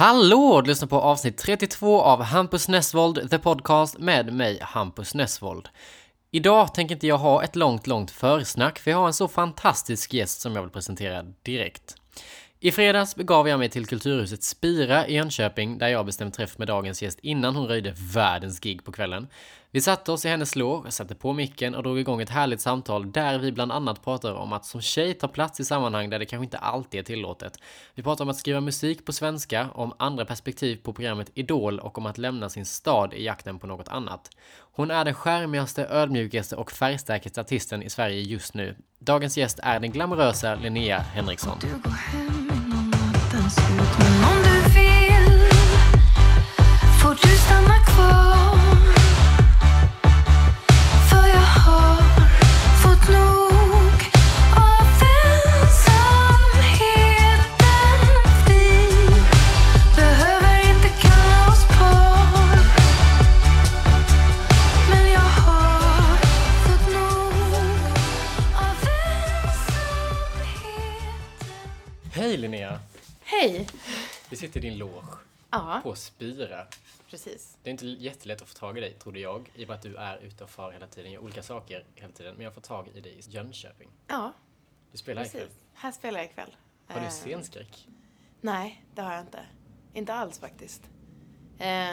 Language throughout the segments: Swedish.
Hallå! Du lyssnar på avsnitt 32 av Hampus Nessvold, The Podcast med mig, Hampus Nessvold. Idag tänker inte jag ha ett långt, långt försnack, för jag har en så fantastisk gäst som jag vill presentera direkt. I fredags begav jag mig till Kulturhuset Spira i Jönköping där jag bestämde träff med dagens gäst innan hon röjde världens gig på kvällen. Vi satte oss i hennes lår, satte på micken och drog igång ett härligt samtal där vi bland annat pratar om att som tjej ta plats i sammanhang där det kanske inte alltid är tillåtet. Vi pratar om att skriva musik på svenska, om andra perspektiv på programmet Idol och om att lämna sin stad i jakten på något annat. Hon är den skärmigaste, ödmjukaste och färgstarkaste artisten i Sverige just nu. Dagens gäst är den glamorösa Linnea Henriksson. Du går hem innan natten slut Men om du vill får du stanna kvar Hej Linnea! Hej! Vi sitter i din loge Ja, på Spira. precis. Det är inte jättelätt att få tag i dig, trodde jag, i och med att du är ute och far hela tiden, gör olika saker hela tiden. Men jag får tag i dig i Jönköping. Ja, Du spelar ikväll. precis. Här spelar jag ikväll. Har du Eh, scenskräck? Nej, det har jag inte. Inte alls faktiskt.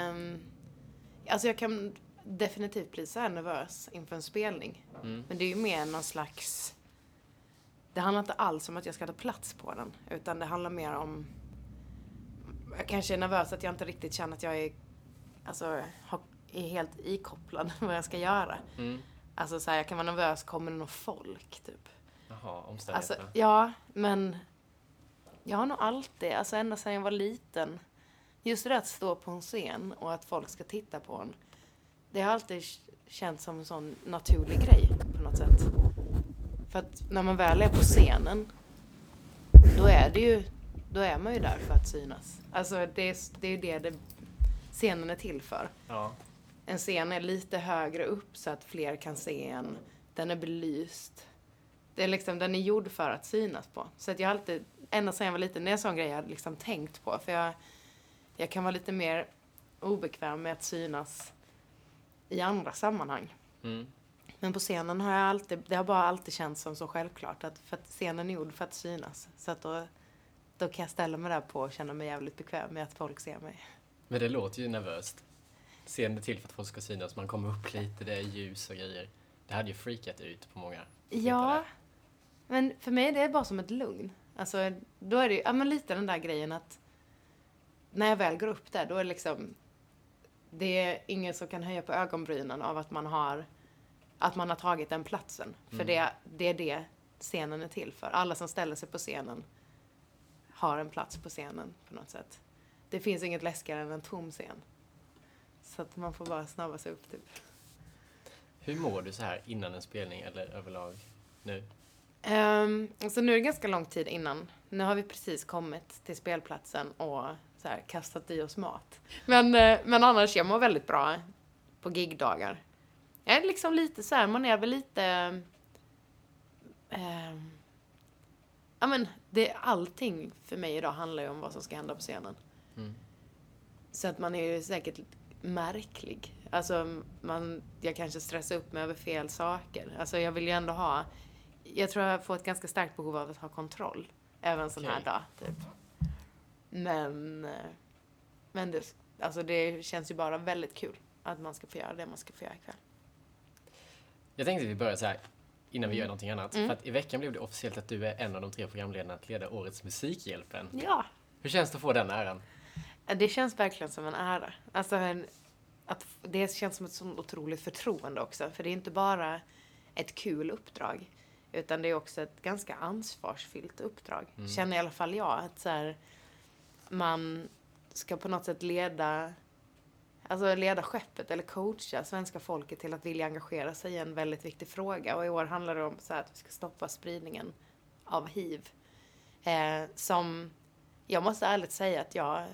Um, alltså jag kan definitivt bli så nervös inför en spelning. Mm. Men det är ju mer någon slags... Det handlar inte alls om att jag ska ta plats på den. Utan det handlar mer om... Jag kanske är nervös att jag inte riktigt känner att jag är, alltså, är helt ikopplad vad jag ska göra. Mm. Alltså så här, jag kan vara nervös, kommer det någon folk typ? Jaha, Alltså, omständigheterna. ja, men jag har nog alltid, alltså ända sedan jag var liten, just det att stå på en scen och att folk ska titta på en. Det har alltid känts som en sån naturlig grej på något sätt. För att när man väl är på scenen, då är det ju, då är man ju där för att synas. Alltså det är, det är ju det, det scenen är till för. Ja. En scen är lite högre upp så att fler kan se en. Den är belyst. Det är liksom, den är gjord för att synas på. Så att jag alltid, ända sedan jag var liten, det är en sån grej jag hade liksom tänkt på. För jag, jag kan vara lite mer obekväm med att synas i andra sammanhang. Mm. Men på scenen har jag alltid, det har bara alltid känts som så självklart att, för att scenen är gjord för att synas. Så att då, då kan jag ställa mig där på och känna mig jävligt bekväm med att folk ser mig. Men det låter ju nervöst. Scenen är till för att folk ska synas, man kommer upp lite, det är ljus och grejer. Det hade ju freakat ut på många. Ja, men för mig är det bara som ett lugn. Alltså, då är det ju, ja men lite den där grejen att när jag väl går upp där, då är det liksom, det är ingen som kan höja på ögonbrynen av att man har, att man har tagit den platsen. För Mm. det, det är det scenen är till för. Alla som ställer sig på scenen har en plats på scenen på något sätt. Det finns inget läskigare än en tom scen. Så att man får bara snabba sig upp typ. Hur mår du så här innan en spelning eller överlag nu? Um, så nu är det ganska lång tid innan. Nu har vi precis kommit till spelplatsen och så här, kastat i oss mat. Men, eh, men annars, jag mår väldigt bra på gigdagar. Jag är liksom lite så här, man är väl lite... ja men, det, allting för mig idag handlar ju om vad som ska hända på scenen. Mm. Så att man är ju säkert märklig. Alltså, man, jag kanske stressar upp mig över fel saker. Alltså, jag vill ju ändå ha... Jag tror jag får ett ganska starkt behov av att ha kontroll. Även en sån här Okej. dag, typ. Men... eh, Men det, alltså, det känns ju bara väldigt kul att man ska få göra det man ska få göra ikväll. Jag tänkte att vi börjar så här innan vi Mm. gör någonting annat. Mm. För att i veckan blev det officiellt att du är en av de tre programledarna att leda årets Musikhjälpen. Ja. Hur känns det att få den äran? Det känns verkligen som en ära. Alltså, en, att, det känns som ett sånt otroligt förtroende också. För det är inte bara ett kul uppdrag. Utan det är också ett ganska ansvarsfyllt uppdrag. Mm. Känner i alla fall jag. Att så här, man ska på något sätt leda, alltså leda skeppet eller coacha svenska folket till att vilja engagera sig i en väldigt viktig fråga. Och i år handlar det om så att vi ska stoppa spridningen av hiv. Eh, som jag måste ärligt säga att jag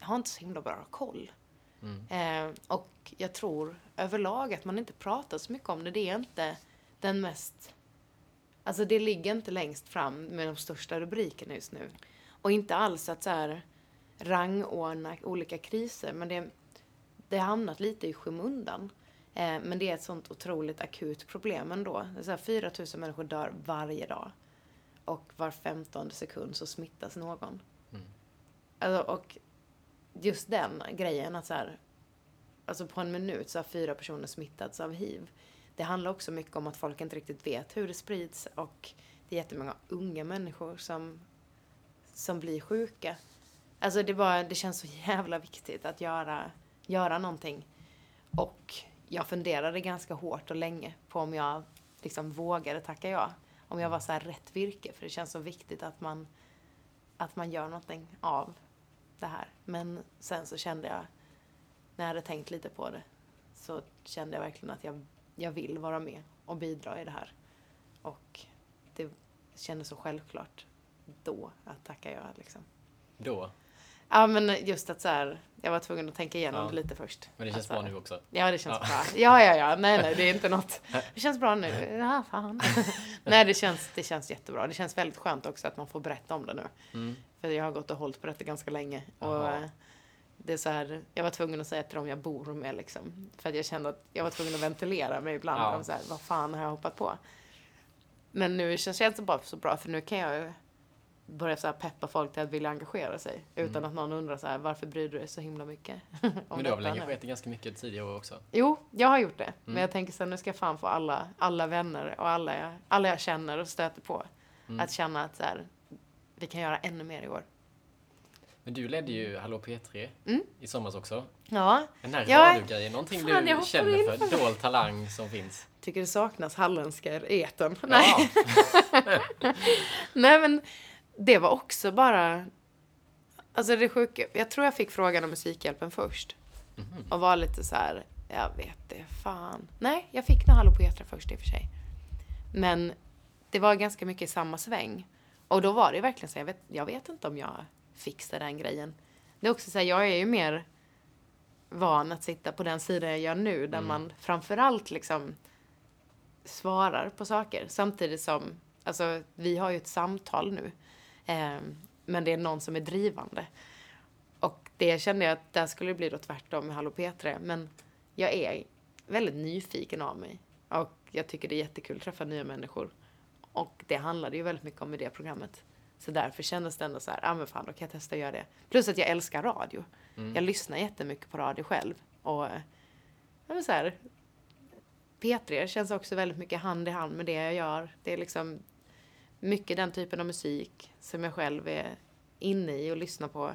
har inte så himla bra koll. Mm. Eh, och jag tror överlag att man inte pratar så mycket om det. Det är inte den mest... Alltså det ligger inte längst fram med de största rubrikerna just nu. Och inte alls att så här... rangordna olika kriser. Men det, det har hamnat lite i skymundan. Eh, men det är ett sånt otroligt akut problem ändå. Det är så här 4 000 människor dör varje dag. Och var 15 sekund så smittas någon. Mm. Alltså, och just den grejen att så här, alltså på en minut så har fyra personer smittats av hiv. Det handlar också mycket om att folk inte riktigt vet hur det sprids och det är jättemånga unga människor som, som blir sjuka. Alltså det, bara, det känns så jävla viktigt att göra, göra någonting. Och jag funderade ganska hårt och länge på om jag liksom vågade tacka ja. Om jag var så här rätt virke, för det känns så viktigt att man, att man gör någonting av det här. Men sen så kände jag, när jag hade tänkt lite på det, så kände jag verkligen att jag, jag vill vara med och bidra i det här. Och det kändes så självklart då att tacka ja liksom. Då. Ja men just att så här, jag var tvungen att tänka igenom Ja. det lite först. Men det känns Att så bra nu också. Ja, det känns Ja. bra. Ja, ja, ja. Nej, nej, det är inte något. Det känns bra nu. Ja, fan. nej, det känns, det känns jättebra. Det känns väldigt skönt också att man får berätta om det nu. Mm. För jag har gått och hållit på detta ganska länge. Och eh, det är så här, jag var tvungen att säga till dem jag bor med liksom. För att jag kände att jag var tvungen att ventilera mig ibland. Ja. Så här, vad fan har jag hoppat på? Men nu känns känns det bara så bra för nu kan jag ju börja så peppa folk till att vilja engagera sig. Utan Mm. att någon undrar så här, varför bryr du dig så himla mycket? om Men du har väl detta nu?" engagerat dig ganska mycket tidigare också? Jo, jag har gjort det. Men Mm. jag tänker sen nu ska jag fan få alla, alla vänner och alla jag, alla jag känner och stöter på. Mm. Att känna att så här, vi kan göra ännu mer i år. Men du ledde ju Hallå P3 Mm. i somras också. Ja, Den här Ja, radiogrejen, någonting fan, du känner in för, dold talang som finns. tycker det saknas halländska i etern. Nej. Ja. Nej, men det var också bara... Alltså det sjuka, jag tror jag fick frågan om Musikhjälpen först. Mhm. Och var lite så här, jag vet det, fan. Nej, jag fick nog Hallå på först i och för sig. Men det var ganska mycket samma sväng. Och då var det verkligen så, jag vet, jag vet inte om jag fixar den grejen. Det är också så här, jag är ju mer van att sitta på den sidan jag gör nu, där Mm. man framförallt liksom svarar på saker. Samtidigt som, alltså vi har ju ett samtal nu. Eh, men det är någon som är drivande. Och det kände jag att där skulle det bli då tvärtom med Hallå P3. Men jag är väldigt nyfiken av mig. Och jag tycker det är jättekul att träffa nya människor. Och det handlade ju väldigt mycket om i det programmet. Så därför kändes det ändå så här, ah, men fan då kan jag testa att göra det. Plus att jag älskar radio. Mm. Jag lyssnar jättemycket på radio själv. Och ja, men så här, P3 känns också väldigt mycket hand i hand med det jag gör. Det är liksom mycket den typen av musik som jag själv är inne i och lyssnar på.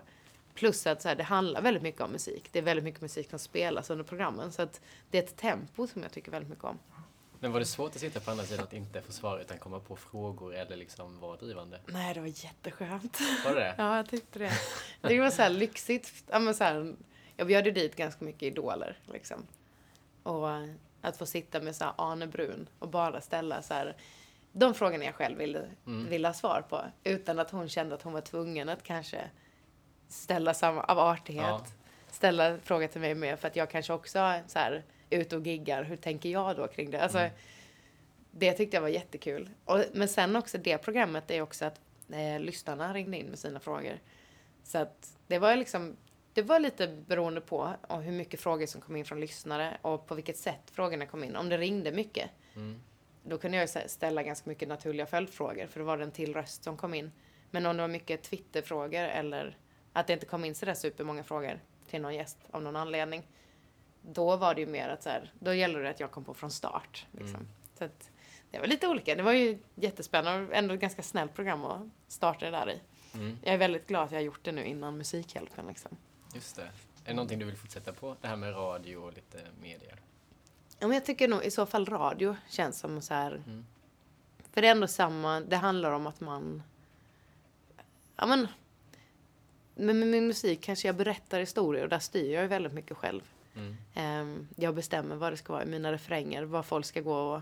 Plus att så här, det handlar väldigt mycket om musik. Det är väldigt mycket musik som spelas under programmen. Så att det är ett tempo som jag tycker väldigt mycket om. Men var det svårt att sitta på andra sidan att inte få svar utan komma på frågor eller liksom vara drivande? Nej, det var jätteskönt. Var det? Ja, jag tyckte det. Det var så här lyxigt. Ja, men så här, jag bjöd ju dit ganska mycket idoler. Liksom. Och att få sitta med så här Arne Brun och bara ställa så här, de frågorna jag själv ville, Mm. ville ha svar på. Utan att hon kände att hon var tvungen att kanske ställa samma, av artighet, Ja. ställa frågor till mig med. För att jag kanske också är så här, ute och giggar. Hur tänker jag då kring det? Alltså, Mm. Det tyckte jag var jättekul. Och, men sen också det programmet är också att eh, lyssnarna ringde in med sina frågor. Så att det var liksom, det var lite beroende på hur mycket frågor som kom in från lyssnare och på vilket sätt frågorna kom in. Om det ringde mycket, Mm. Då kunde jag ställa ganska mycket naturliga följdfrågor för då var det en till röst som kom in. Men om det var mycket Twitterfrågor eller att det inte kom in sådär supermånga frågor till någon gäst av någon anledning. Då var det ju mer att så här, då gäller det att jag kom på från start. Liksom. Mm. Så att det var lite olika. Det var ju jättespännande och ändå ett ganska snällt program att starta det där i. Mm. Jag är väldigt glad att jag har gjort det nu innan Musikhjälpen liksom. Just det. Är det någonting du vill fortsätta på? Det här med radio och lite media? Ja, men jag tycker nog i så fall radio känns som så här. Mm. För det är ändå samma, det handlar om att man... Ja men... Men med min musik kanske jag berättar historier och där styr jag ju väldigt mycket själv. Mm. Ehm, jag bestämmer vad det ska vara i mina refränger, vad folk ska gå och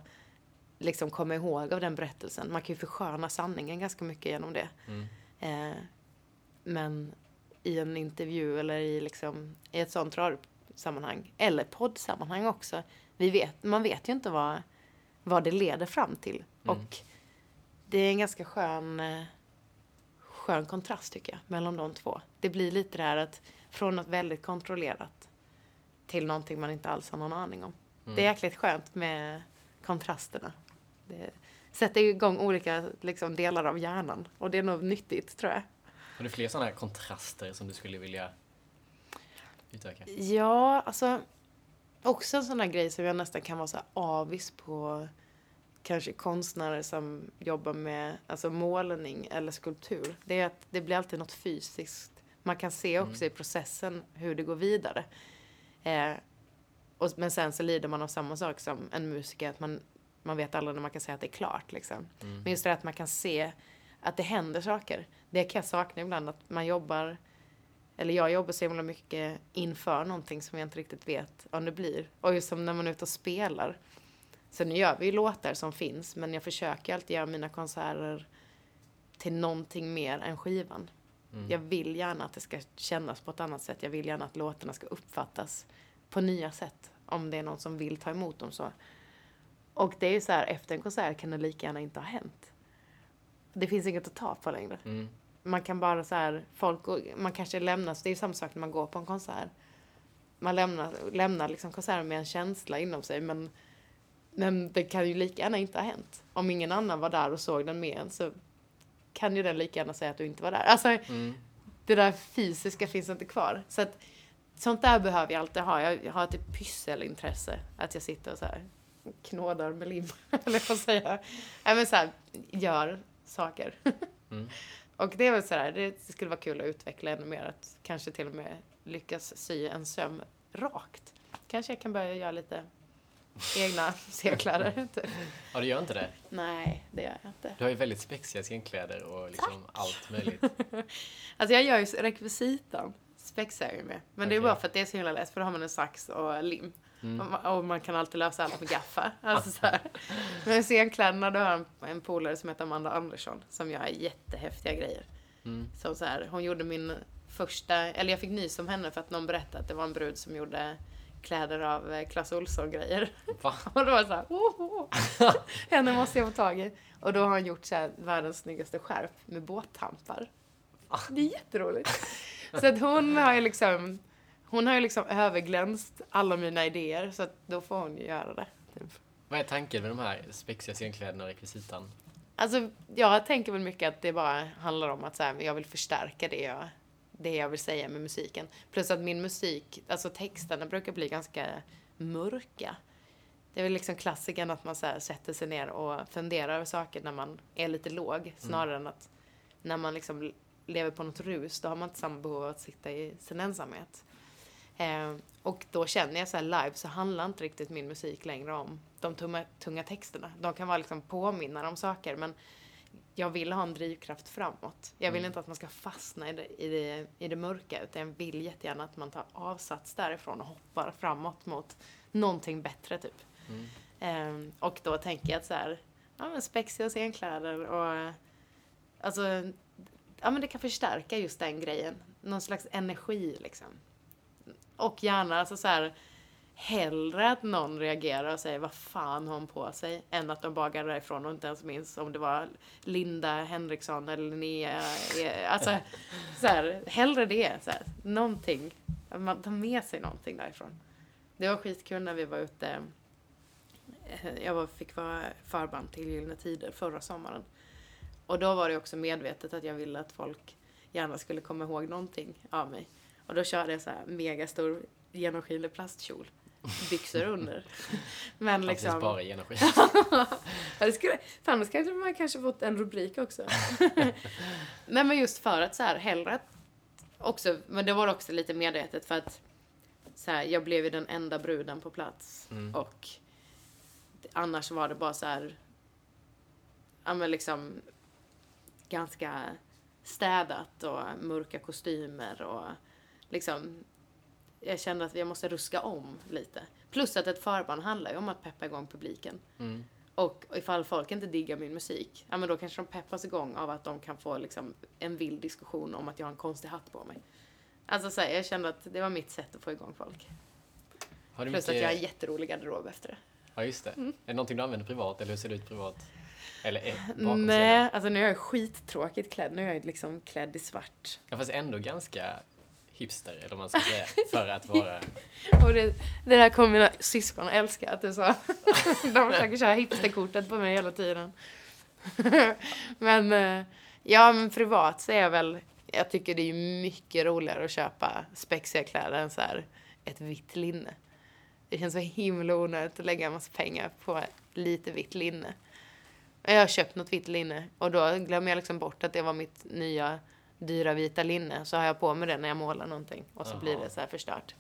liksom komma ihåg av den berättelsen. Man kan ju försköna sanningen ganska mycket genom det. Mm. Eh, men i en intervju eller i, liksom, i ett sånt radiosammanhang, eller poddsammanhang också, vi vet, man vet ju inte vad, vad det leder fram till. Mm. Och det är en ganska skön, eh, skön kontrast tycker jag, mellan de två. Det blir lite det här att från något väldigt kontrollerat till någonting man inte alls har någon aning om. Mm. Det är jäkligt skönt med kontrasterna. Det sätter igång olika liksom, delar av hjärnan och det är nog nyttigt tror jag. Har du fler sådana här kontraster som du skulle vilja utöka? Ja, alltså också en sån här grej som jag nästan kan vara så avis på kanske konstnärer som jobbar med alltså målning eller skulptur. Det är att det blir alltid något fysiskt. Man kan se också i processen hur det går vidare. Eh, och, men sen så lider man av samma sak som en musiker, att man, man vet aldrig när man kan säga att det är klart. Liksom. Men just det att man kan se att det händer saker. Det kan jag sakna ibland, att man jobbar eller jag jobbar så himla mycket inför någonting som jag inte riktigt vet om det blir. Och just som när man är ute och spelar. Så nu gör vi ju låtar som finns, men jag försöker alltid göra mina konserter till någonting mer än skivan. Jag vill gärna att det ska kännas på ett annat sätt. Jag vill gärna att låtarna ska uppfattas på nya sätt. Om det är någon som vill ta emot dem så. Och det är ju så här, efter en konsert kan det lika gärna inte ha hänt. Det finns inget att ta på längre. Mm. Man kan bara så här, folk, man kanske lämnas, det är ju samma sak när man går på en konsert. Man lämnar, lämnar liksom konserten med en känsla inom sig men, men det kan ju lika gärna inte ha hänt. Om ingen annan var där och såg den med en så kan ju den lika gärna säga att du inte var där. Alltså Mm. det där fysiska finns inte kvar. Så att sånt där behöver jag alltid ha. Jag har ett pysselintresse. Att jag sitter och så här knådar med lim, eller vad säga. Nej men så här, gör saker. Mm. Och det är väl så här, det skulle vara kul att utveckla ännu mer. Att kanske till och med lyckas sy en söm rakt. Kanske jag kan börja göra lite egna scenkläder. typ. Ja, du gör inte det? Nej, det gör jag inte. Du har ju väldigt spexiga scenkläder och liksom allt möjligt. Alltså jag gör ju rekvisitan. Spexar jag ju med. Men det är bara för att det är så himla lätt. För då har man en sax och lim. Mm. Och, man, och man kan alltid lösa allt med gaffa. Alltså så här. Men scenkläderna, då har jag en, en polare som heter Amanda Andersson. Som gör jättehäftiga grejer. Mm. Som så här, hon gjorde min första, eller jag fick nys om henne för att någon berättade att det var en brud som gjorde kläder av eh, Clas Ohlson-grejer. Och då var det så här, oh, oh. henne måste jag få tag i. Och då har han gjort så här, världens snyggaste skärp med båttampar. Det är jätteroligt. Så att hon har ju liksom, hon har ju liksom överglänst alla mina idéer så att då får hon ju göra det. Typ. Vad är tanken med de här spexiga scenkläderna och rekvisitan? Alltså, jag tänker väl mycket att det bara handlar om att så här, jag vill förstärka det jag, det jag vill säga med musiken. Plus att min musik, alltså texterna brukar bli ganska mörka. Det är väl liksom klassikern att man så här sätter sig ner och funderar över saker när man är lite låg. Snarare än att när man liksom lever på något rus, då har man inte samma behov av att sitta i sin ensamhet. Eh, och då känner jag så här live så handlar inte riktigt min musik längre om de tunga, tunga texterna. De kan vara liksom påminnare om saker men jag vill ha en drivkraft framåt. Jag vill inte att man ska fastna i det, i, det, i det mörka utan jag vill jättegärna att man tar avsats därifrån och hoppar framåt mot någonting bättre typ. Mm. Eh, och då tänker jag att så här, ja men spexiga scenkläder och alltså, ja men det kan förstärka just den grejen. Någon slags energi liksom. Och gärna alltså så här, hellre att någon reagerar och säger vad fan har hon på sig än att de bara går därifrån och inte ens minns om det var Linda Henriksson eller Linnea. Eh, alltså, så här, hellre det. Så här, någonting. Att man tar med sig någonting därifrån. Det var skitkul när vi var ute. Eh, jag var, fick vara förband till Gyllene Tider förra sommaren. Och då var det också medvetet att jag ville att folk gärna skulle komma ihåg någonting av mig. Och då körde jag så här megastor genomskinlig plastkjol. Byxor under. Men Liksom... liksom... bara i energi. Ja, det skulle, då skulle man kanske fått en rubrik också. Nej men just för att så här, hellre att också, men det var också lite medvetet för att så här, jag blev ju den enda bruden på plats. Mm. Och annars var det bara så här, ja men liksom ganska städat och mörka kostymer och liksom jag kände att jag måste ruska om lite. Plus att ett förband handlar ju om att peppa igång publiken. Mm. Och ifall folk inte diggar min musik, ja men då kanske de peppas igång av att de kan få liksom en vild diskussion om att jag har en konstig hatt på mig. Alltså så här, jag kände att det var mitt sätt att få igång folk. Plus mycket... att jag har jätterolig garderob efter det. Ja, just det. Mm. Är det någonting du använder privat eller hur ser det ut privat? Eller eh, bakom Nej, alltså nu är jag skittråkigt klädd. Nu är jag liksom klädd i svart. Ja, fast ändå ganska hipster, eller vad man ska säga, för att vara... Och det, det där kommer mina syskon att älska att du sa. De försöker köra hipsterkortet på mig hela tiden. men eh, ja, men privat så är jag väl, jag tycker det är ju mycket roligare att köpa spexiga kläder än så här ett vitt linne. Det känns så himla onödigt att lägga en massa pengar på lite vitt linne. Jag har köpt något vitt linne och då glömmer jag liksom bort att det var mitt nya dyra vita linne. Så har jag på mig det när jag målar någonting och så Jaha. blir det så här förstört.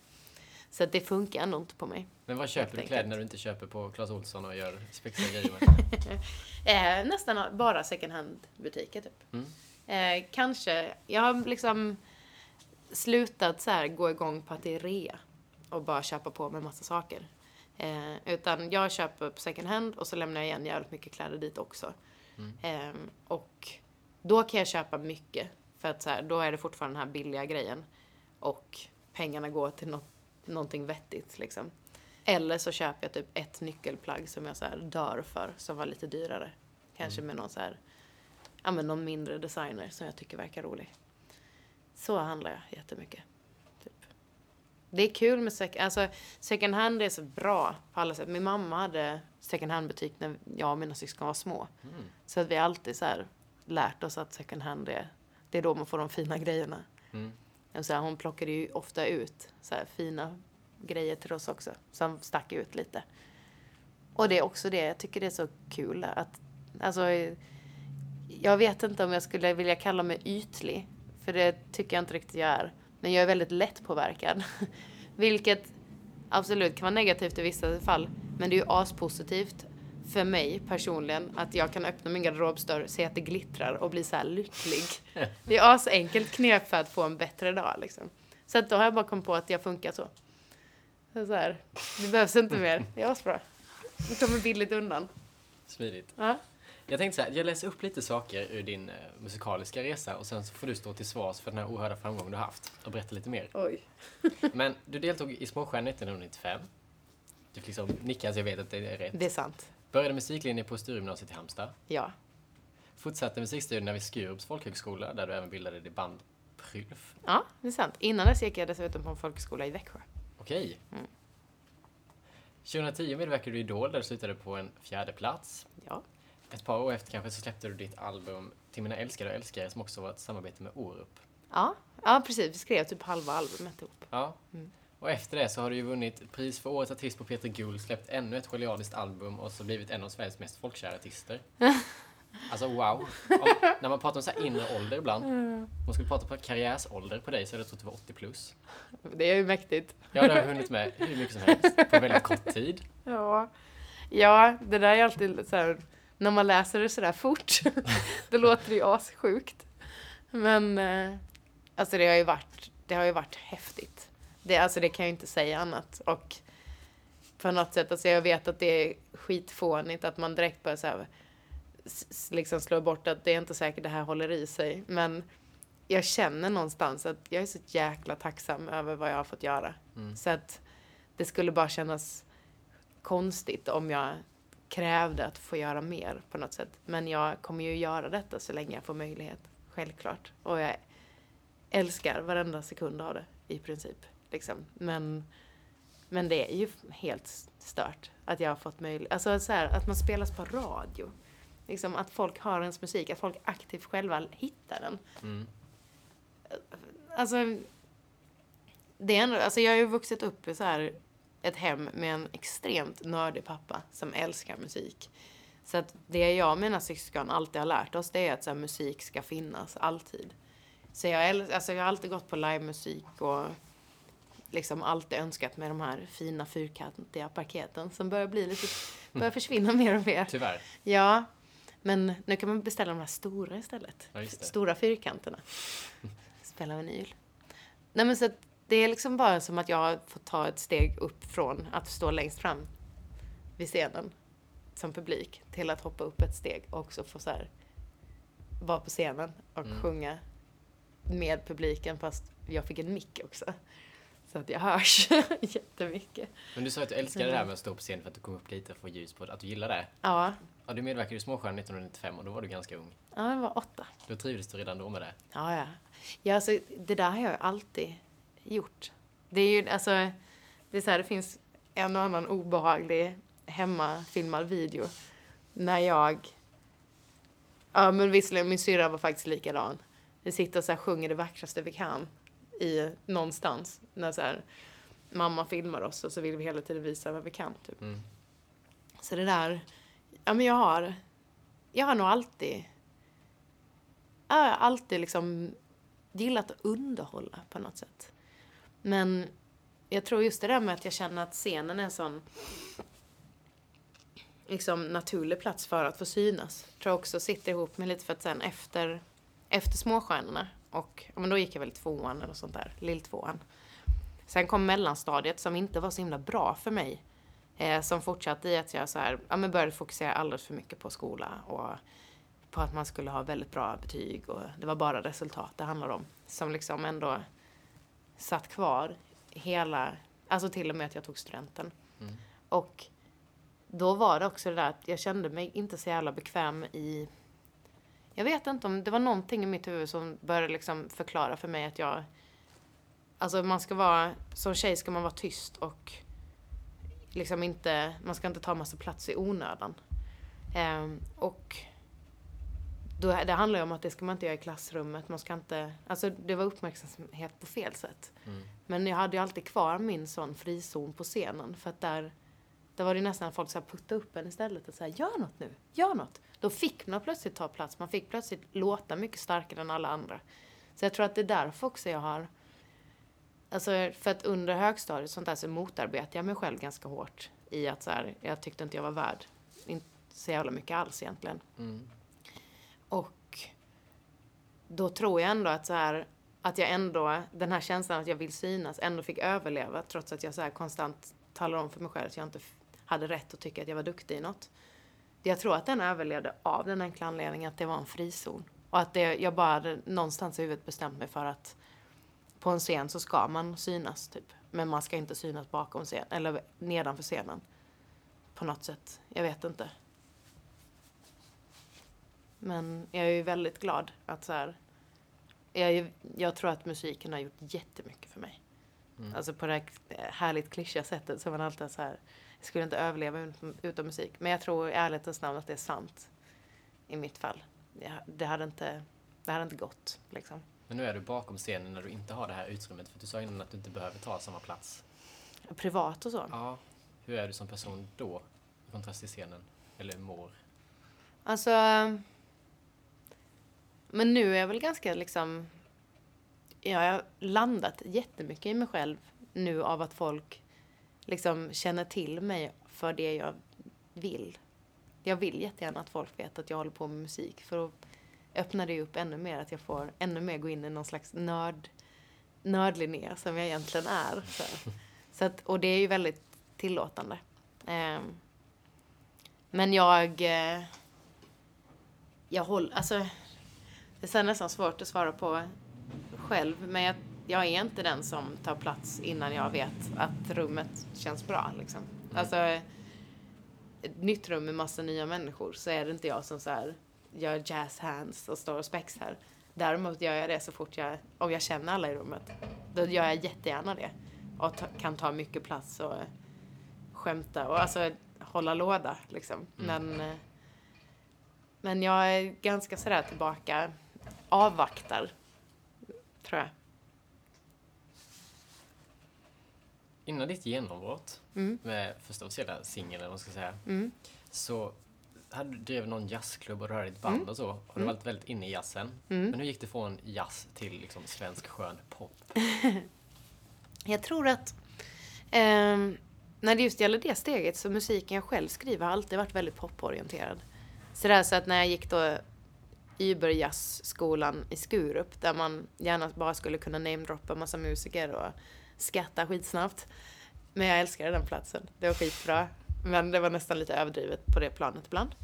Så att det funkar ändå inte på mig. Men vad köper du kläder när du inte köper på Clas Ohlson och gör spexiga grejer med? Eh, nästan bara second hand-butiker typ. Mm. Eh, kanske, jag har liksom slutat så här gå igång på att det är rea och bara köpa på mig massa saker. Eh, utan jag köper på second hand och så lämnar jag igen jävligt mycket kläder dit också. Eh, och då kan jag köpa mycket för att så här, då är det fortfarande den här billiga grejen. Och pengarna går till något, någonting vettigt liksom. Eller så köper jag typ ett nyckelplagg som jag så här dör för, som var lite dyrare. Kanske med någon så här, ja men någon mindre designer som jag tycker verkar rolig. Så handlar jag jättemycket. Typ. Det är kul med second, alltså second hand är så bra på alla sätt. Min mamma hade second hand butik när jag och mina syskon var små. Mm. Så att vi alltid så här lärt oss att second hand är, det är då man får de fina grejerna. Mm. Så här, hon plockade ju ofta ut så här fina grejer till oss också, som stack ut lite. Och det är också det, jag tycker det är så kul att, alltså, jag vet inte om jag skulle vilja kalla mig ytlig, för det tycker jag inte riktigt jag är. Men jag är väldigt lättpåverkad. Vilket absolut kan vara negativt i vissa fall, men det är ju aspositivt för mig personligen att jag kan öppna min garderobsdörr, se att det glittrar och bli så här lycklig. Det är asenkelt knep för att få en bättre dag liksom. Så att då har jag bara kommit på att jag funkar så. Så så här, det behövs inte mer. Det är asbra. Det kommer billigt undan. Smidigt. Ja. Jag tänkte så här, jag läser upp lite saker ur din eh, musikaliska resa och sen så får du stå till svars för den här oerhörda framgången du har haft och berätta lite mer. Oj. Men du deltog i Småstjärnan 1995. Du liksom nicka så jag vet att det är rätt. Det är sant. Började musiklinje på Sturegymnasiet i Halmstad. Ja. Fortsatte musikstudierna vid Skurups folkhögskola där du även bildade ditt band Prylf. Ja, det är sant. Innan dess gick jag dessutom på en folkhögskola i Växjö. Okej. Mm. 2010 medverkade du i Idol där du slutade på en fjärde plats. Ja. Ett par år efter kanske så släppte du ditt album Till mina älskade och älskare som också var ett samarbete med Orup. Ja, ja precis. Vi skrev typ halva albumet ihop. Ja. Mm. Och efter det så har du ju vunnit pris för årets artist på Peter Guld, släppt ännu ett genialiskt album och så blivit en av Sveriges mest folkkära artister. Alltså wow. Om, när man pratar om så här inre ålder ibland, om man skulle prata på karriärsålder på dig så hade jag trott att du var 80 plus. Det är ju mäktigt. Ja, det har hunnit med hur mycket som helst på väldigt kort tid. Ja. Ja, det där är alltid så här, när man läser det sådär fort, då låter det ju assjukt. Men, eh, alltså det har ju varit, det har ju varit häftigt. Det, alltså det kan jag ju inte säga annat. Och på något sätt, alltså jag vet att det är skitfånigt att man direkt bara så här, liksom slår bort att det är inte säkert det här håller i sig. Men jag känner någonstans att jag är så jäkla tacksam över vad jag har fått göra. Mm. Så att det skulle bara kännas konstigt om jag krävde att få göra mer på något sätt. Men jag kommer ju göra detta så länge jag får möjlighet, självklart. Och jag älskar varenda sekund av det i princip. Liksom. Men, men det är ju helt stört att jag har fått möjlighet. Alltså så här, att man spelas på radio. Liksom, att folk har ens musik, att folk aktivt själva hittar den. Mm. Alltså, det är ändå, alltså jag har ju vuxit upp i så här ett hem med en extremt nördig pappa som älskar musik. Så att det jag och mina syskon alltid har lärt oss det är att så här, musik ska finnas alltid. Så jag, alltså jag har alltid gått på livemusik och liksom alltid önskat med de här fina fyrkantiga paketen som börjar bli lite, börjar försvinna mer och mer. Tyvärr. Ja, men nu kan man beställa de här stora istället. Ja, just det. Stora fyrkanterna. Spela vinyl. Nej men så att det är liksom bara som att jag fått ta ett steg upp från att stå längst fram vid scenen som publik till att hoppa upp ett steg och också få så här vara på scenen och Mm. sjunga med publiken fast jag fick en mick också. Så att jag hörs jättemycket. Men du sa att du älskade det här med att stå på scen för att du kom upp lite och få ljus på det, att du gillar det. Ja, Ja, du medverkade i Småstjärnan 1995 och då var du ganska ung. ja jag var åtta. Då trivdes du redan då med det. Ja, ja. ja alltså, det där har jag alltid gjort. Det är ju alltså, det är så här, det finns en och annan obehaglig hemmafilmad video när jag, ja men visserligen min syrra var faktiskt likadan. Vi sitter och så här sjunger det vackraste vi kan i någonstans när så här, mamma filmar oss och så vill vi hela tiden visa vad vi kan typ. Mm. Så det där, ja men jag har, jag har nog alltid, jag har alltid liksom gillat att underhålla på något sätt. Men jag tror just det där med att jag känner att scenen är en sån liksom naturlig plats för att få synas. Tror jag också sitter ihop med lite för att sen efter, efter småstjärnorna och men då gick jag väl tvåan eller sånt där, lilltvåan. Sen kom mellanstadiet som inte var så himla bra för mig. Eh, som fortsatte i att jag så här, ja, men började fokusera alldeles för mycket på skola och på att man skulle ha väldigt bra betyg och det var bara resultat det handlade om. Som liksom ändå satt kvar hela, alltså till och med att jag tog studenten. Mm. Och då var det också det där att jag kände mig inte så jävla bekväm i jag vet inte om det var någonting i mitt huvud som började liksom förklara för mig att jag Alltså man ska vara, som tjej ska man vara tyst och liksom inte, man ska inte ta massa plats i onödan. Ehm, och då, det handlar ju om att det ska man inte göra i klassrummet. Man ska inte, alltså det var uppmärksamhet på fel sätt. Mm. Men jag hade ju alltid kvar min sån frizon på scenen. För att där, där var det nästan att folk så här puttade upp en istället och säga gör något nu, gör något. Då fick man plötsligt ta plats. Man fick plötsligt låta mycket starkare än alla andra. Så jag tror att det är därför också jag har Alltså för att under högstadiet sånt där så motarbetade jag mig själv ganska hårt i att så här, jag tyckte inte jag var värd inte så jävla mycket alls egentligen. Mm. Och då tror jag ändå att så här, att jag ändå, den här känslan att jag vill synas, ändå fick överleva trots att jag så här konstant talar om för mig själv att jag inte hade rätt att tycka att jag var duktig i något. Jag tror att den överlevde av den enkla anledningen att det var en frizon. Och att det, jag bara hade någonstans i huvudet bestämt mig för att på en scen så ska man synas typ. Men man ska inte synas bakom scenen, eller nedanför scenen. På något sätt. Jag vet inte. Men jag är ju väldigt glad att så här, jag, är jag tror att musiken har gjort jättemycket för mig. Mm. Alltså på det här härligt klyschiga sättet så man alltid så här, skulle inte överleva utan, musik. Men jag tror i ärlighetens namn att det är sant. I mitt fall. Det, hade inte, det hade inte gått liksom. Men nu är du bakom scenen när du inte har det här utrymmet. För du sa innan att du inte behöver ta samma plats. Privat och så. Ja. Hur är du som person då? I kontrast till scenen? Eller mår? Alltså... Men nu är jag väl ganska liksom... Jag har landat jättemycket i mig själv nu av att folk liksom känner till mig för det jag vill. Jag vill jättegärna att folk vet att jag håller på med musik för då öppnar det ju upp ännu mer att jag får ännu mer gå in i någon slags nörd, nördlinné som jag egentligen är. Så, så att, och det är ju väldigt tillåtande. Ehm, men jag... eh, jag håller, alltså, det är nästan svårt att svara på själv, men jag, jag är inte den som tar plats innan jag vet att rummet känns bra. Liksom. Alltså, ett nytt rum med massa nya människor så är det inte jag som så här gör jazz hands och står och spexar. Däremot gör jag det så fort jag, om jag känner alla i rummet. Då gör jag jättegärna det. Och ta, kan ta mycket plats och skämta och alltså hålla låda liksom. Men eh, men jag är ganska sådär tillbaka, avvaktar, tror jag. Innan ditt genombrott Mm. med första officiella singeln, man ska säga, Mm. så hade du drev någon jazzklubb och du hade ditt band Mm. och så. Och du var väldigt, inne i jazzen. Mm. Men hur gick det från jazz till liksom svensk skön pop? Jag tror att ehm, när det just gäller det steget så musiken jag själv skriver har alltid varit väldigt poporienterad. Så det är så att när jag gick då Uberjazzskolan i Skurup där man gärna bara skulle kunna namedroppa massa musiker och skratta skitsnabbt. Men jag älskade den platsen. Det var skitbra. Men det var nästan lite överdrivet på det planet ibland.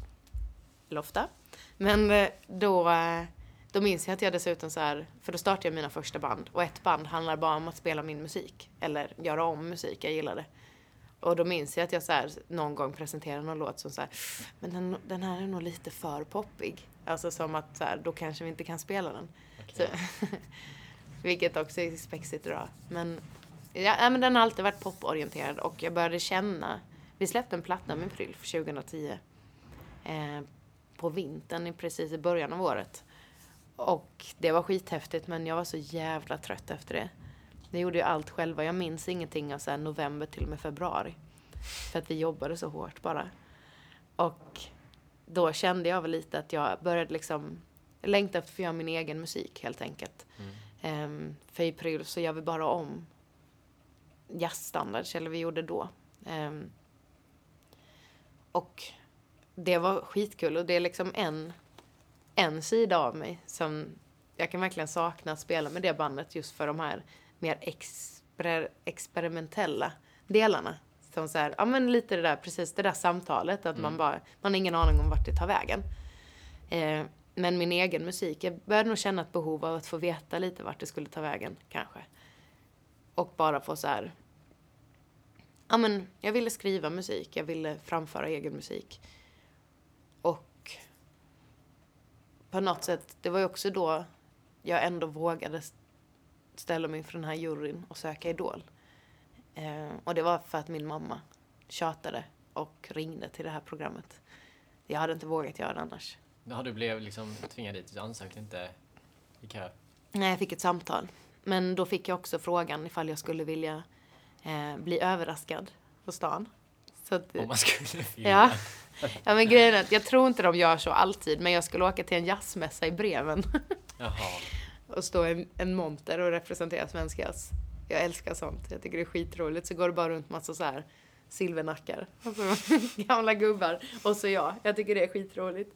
Eller ofta. Men eh, då, eh, då minns jag att jag dessutom så här, för då startade jag mina första band och ett band handlar bara om att spela min musik eller göra om musik jag gillade. Och då minns jag att jag så här, någon gång presenterade någon låt som så här, men den, den här är nog lite för poppig. Alltså som att så här, då kanske vi inte kan spela den. Okej. Så, vilket också är spexigt idag. Men, ja, men den har alltid varit poporienterad och jag började känna, vi släppte en platta med Prylf 2010. Eh, på vintern, precis i början av året. Och det var skithäftigt men jag var så jävla trött efter det. Jag gjorde ju allt själva. Jag minns ingenting av så november till och med februari. För att vi jobbade så hårt bara. Och då kände jag väl lite att jag började liksom längta efter att få göra min egen musik helt enkelt. Um, för i Pryl så gör vi bara om jazzstandards, eller vi gjorde då. Ehm, och det var skitkul och det är liksom en, en sida av mig som jag kan verkligen sakna att spela med det bandet just för de här mer exper, experimentella delarna. Som så här, ja men lite det där, precis det där samtalet, att man bara, man har ingen aning om vart det tar vägen. Eh, men min egen musik, jag började nog känna ett behov av att få veta lite vart det skulle ta vägen, kanske. Och bara få så här, ja men jag ville skriva musik, jag ville framföra egen musik. Och på något sätt, det var ju också då jag ändå vågade ställa mig inför den här juryn och söka Idol. Eh, och det var för att min mamma tjatade och ringde till det här programmet. Jag hade inte vågat göra det annars. Ja, du blev liksom tvingad dit. Du ansökte inte i kö. Nej, jag fick ett samtal. Men då fick jag också frågan ifall jag skulle vilja eh, bli överraskad på stan. Så att, Om man skulle vilja. ja. ja, men grejen är att jag tror inte de gör så alltid, men jag skulle åka till en jazzmässa i Bremen Jaha. och stå en, en monter och representera svensk jazz. Jag älskar sånt. Jag tycker det är skitroligt. Så går det bara runt massa så här silvernackar. Alltså, gamla gubbar. Och så jag. Jag tycker det är skitroligt.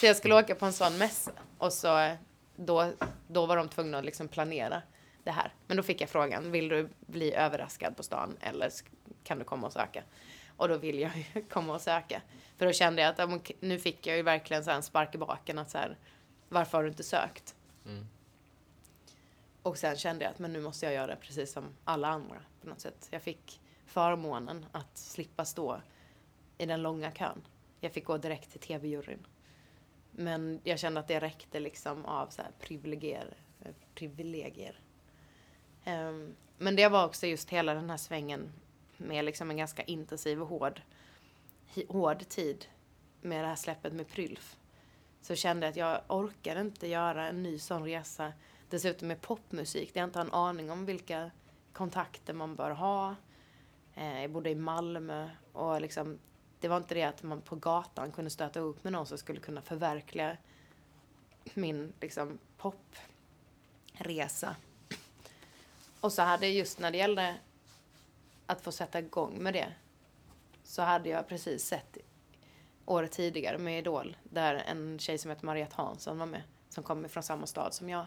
Så jag skulle åka på en sån mässa. Och så eh, då, då var de tvungna att liksom planera det här. Men då fick jag frågan, vill du bli överraskad på stan eller kan du komma och söka? Och då vill jag ju komma och söka. För då kände jag att nu fick jag ju verkligen så en spark i baken att så här, varför har du inte sökt? Mm. Och sen kände jag att men nu måste jag göra det precis som alla andra på något sätt. Jag fick förmånen att slippa stå i den långa kön. Jag fick gå direkt till tv-juryn. Men jag kände att det räckte liksom av så privilegier. privilegier. Um, men det var också just hela den här svängen med liksom en ganska intensiv och hård, hård tid med det här släppet med Prylf. Så kände jag att jag orkar inte göra en ny sån resa Dessutom med popmusik, där jag inte har en aning om vilka kontakter man bör ha. Eh, jag bodde i Malmö och liksom, det var inte det att man på gatan kunde stöta upp med någon som skulle kunna förverkliga min liksom, popresa. Och så hade just när det gällde att få sätta igång med det så hade jag precis sett året tidigare med Idol där en tjej som heter Mariette Hansson var med som kommer från samma stad som jag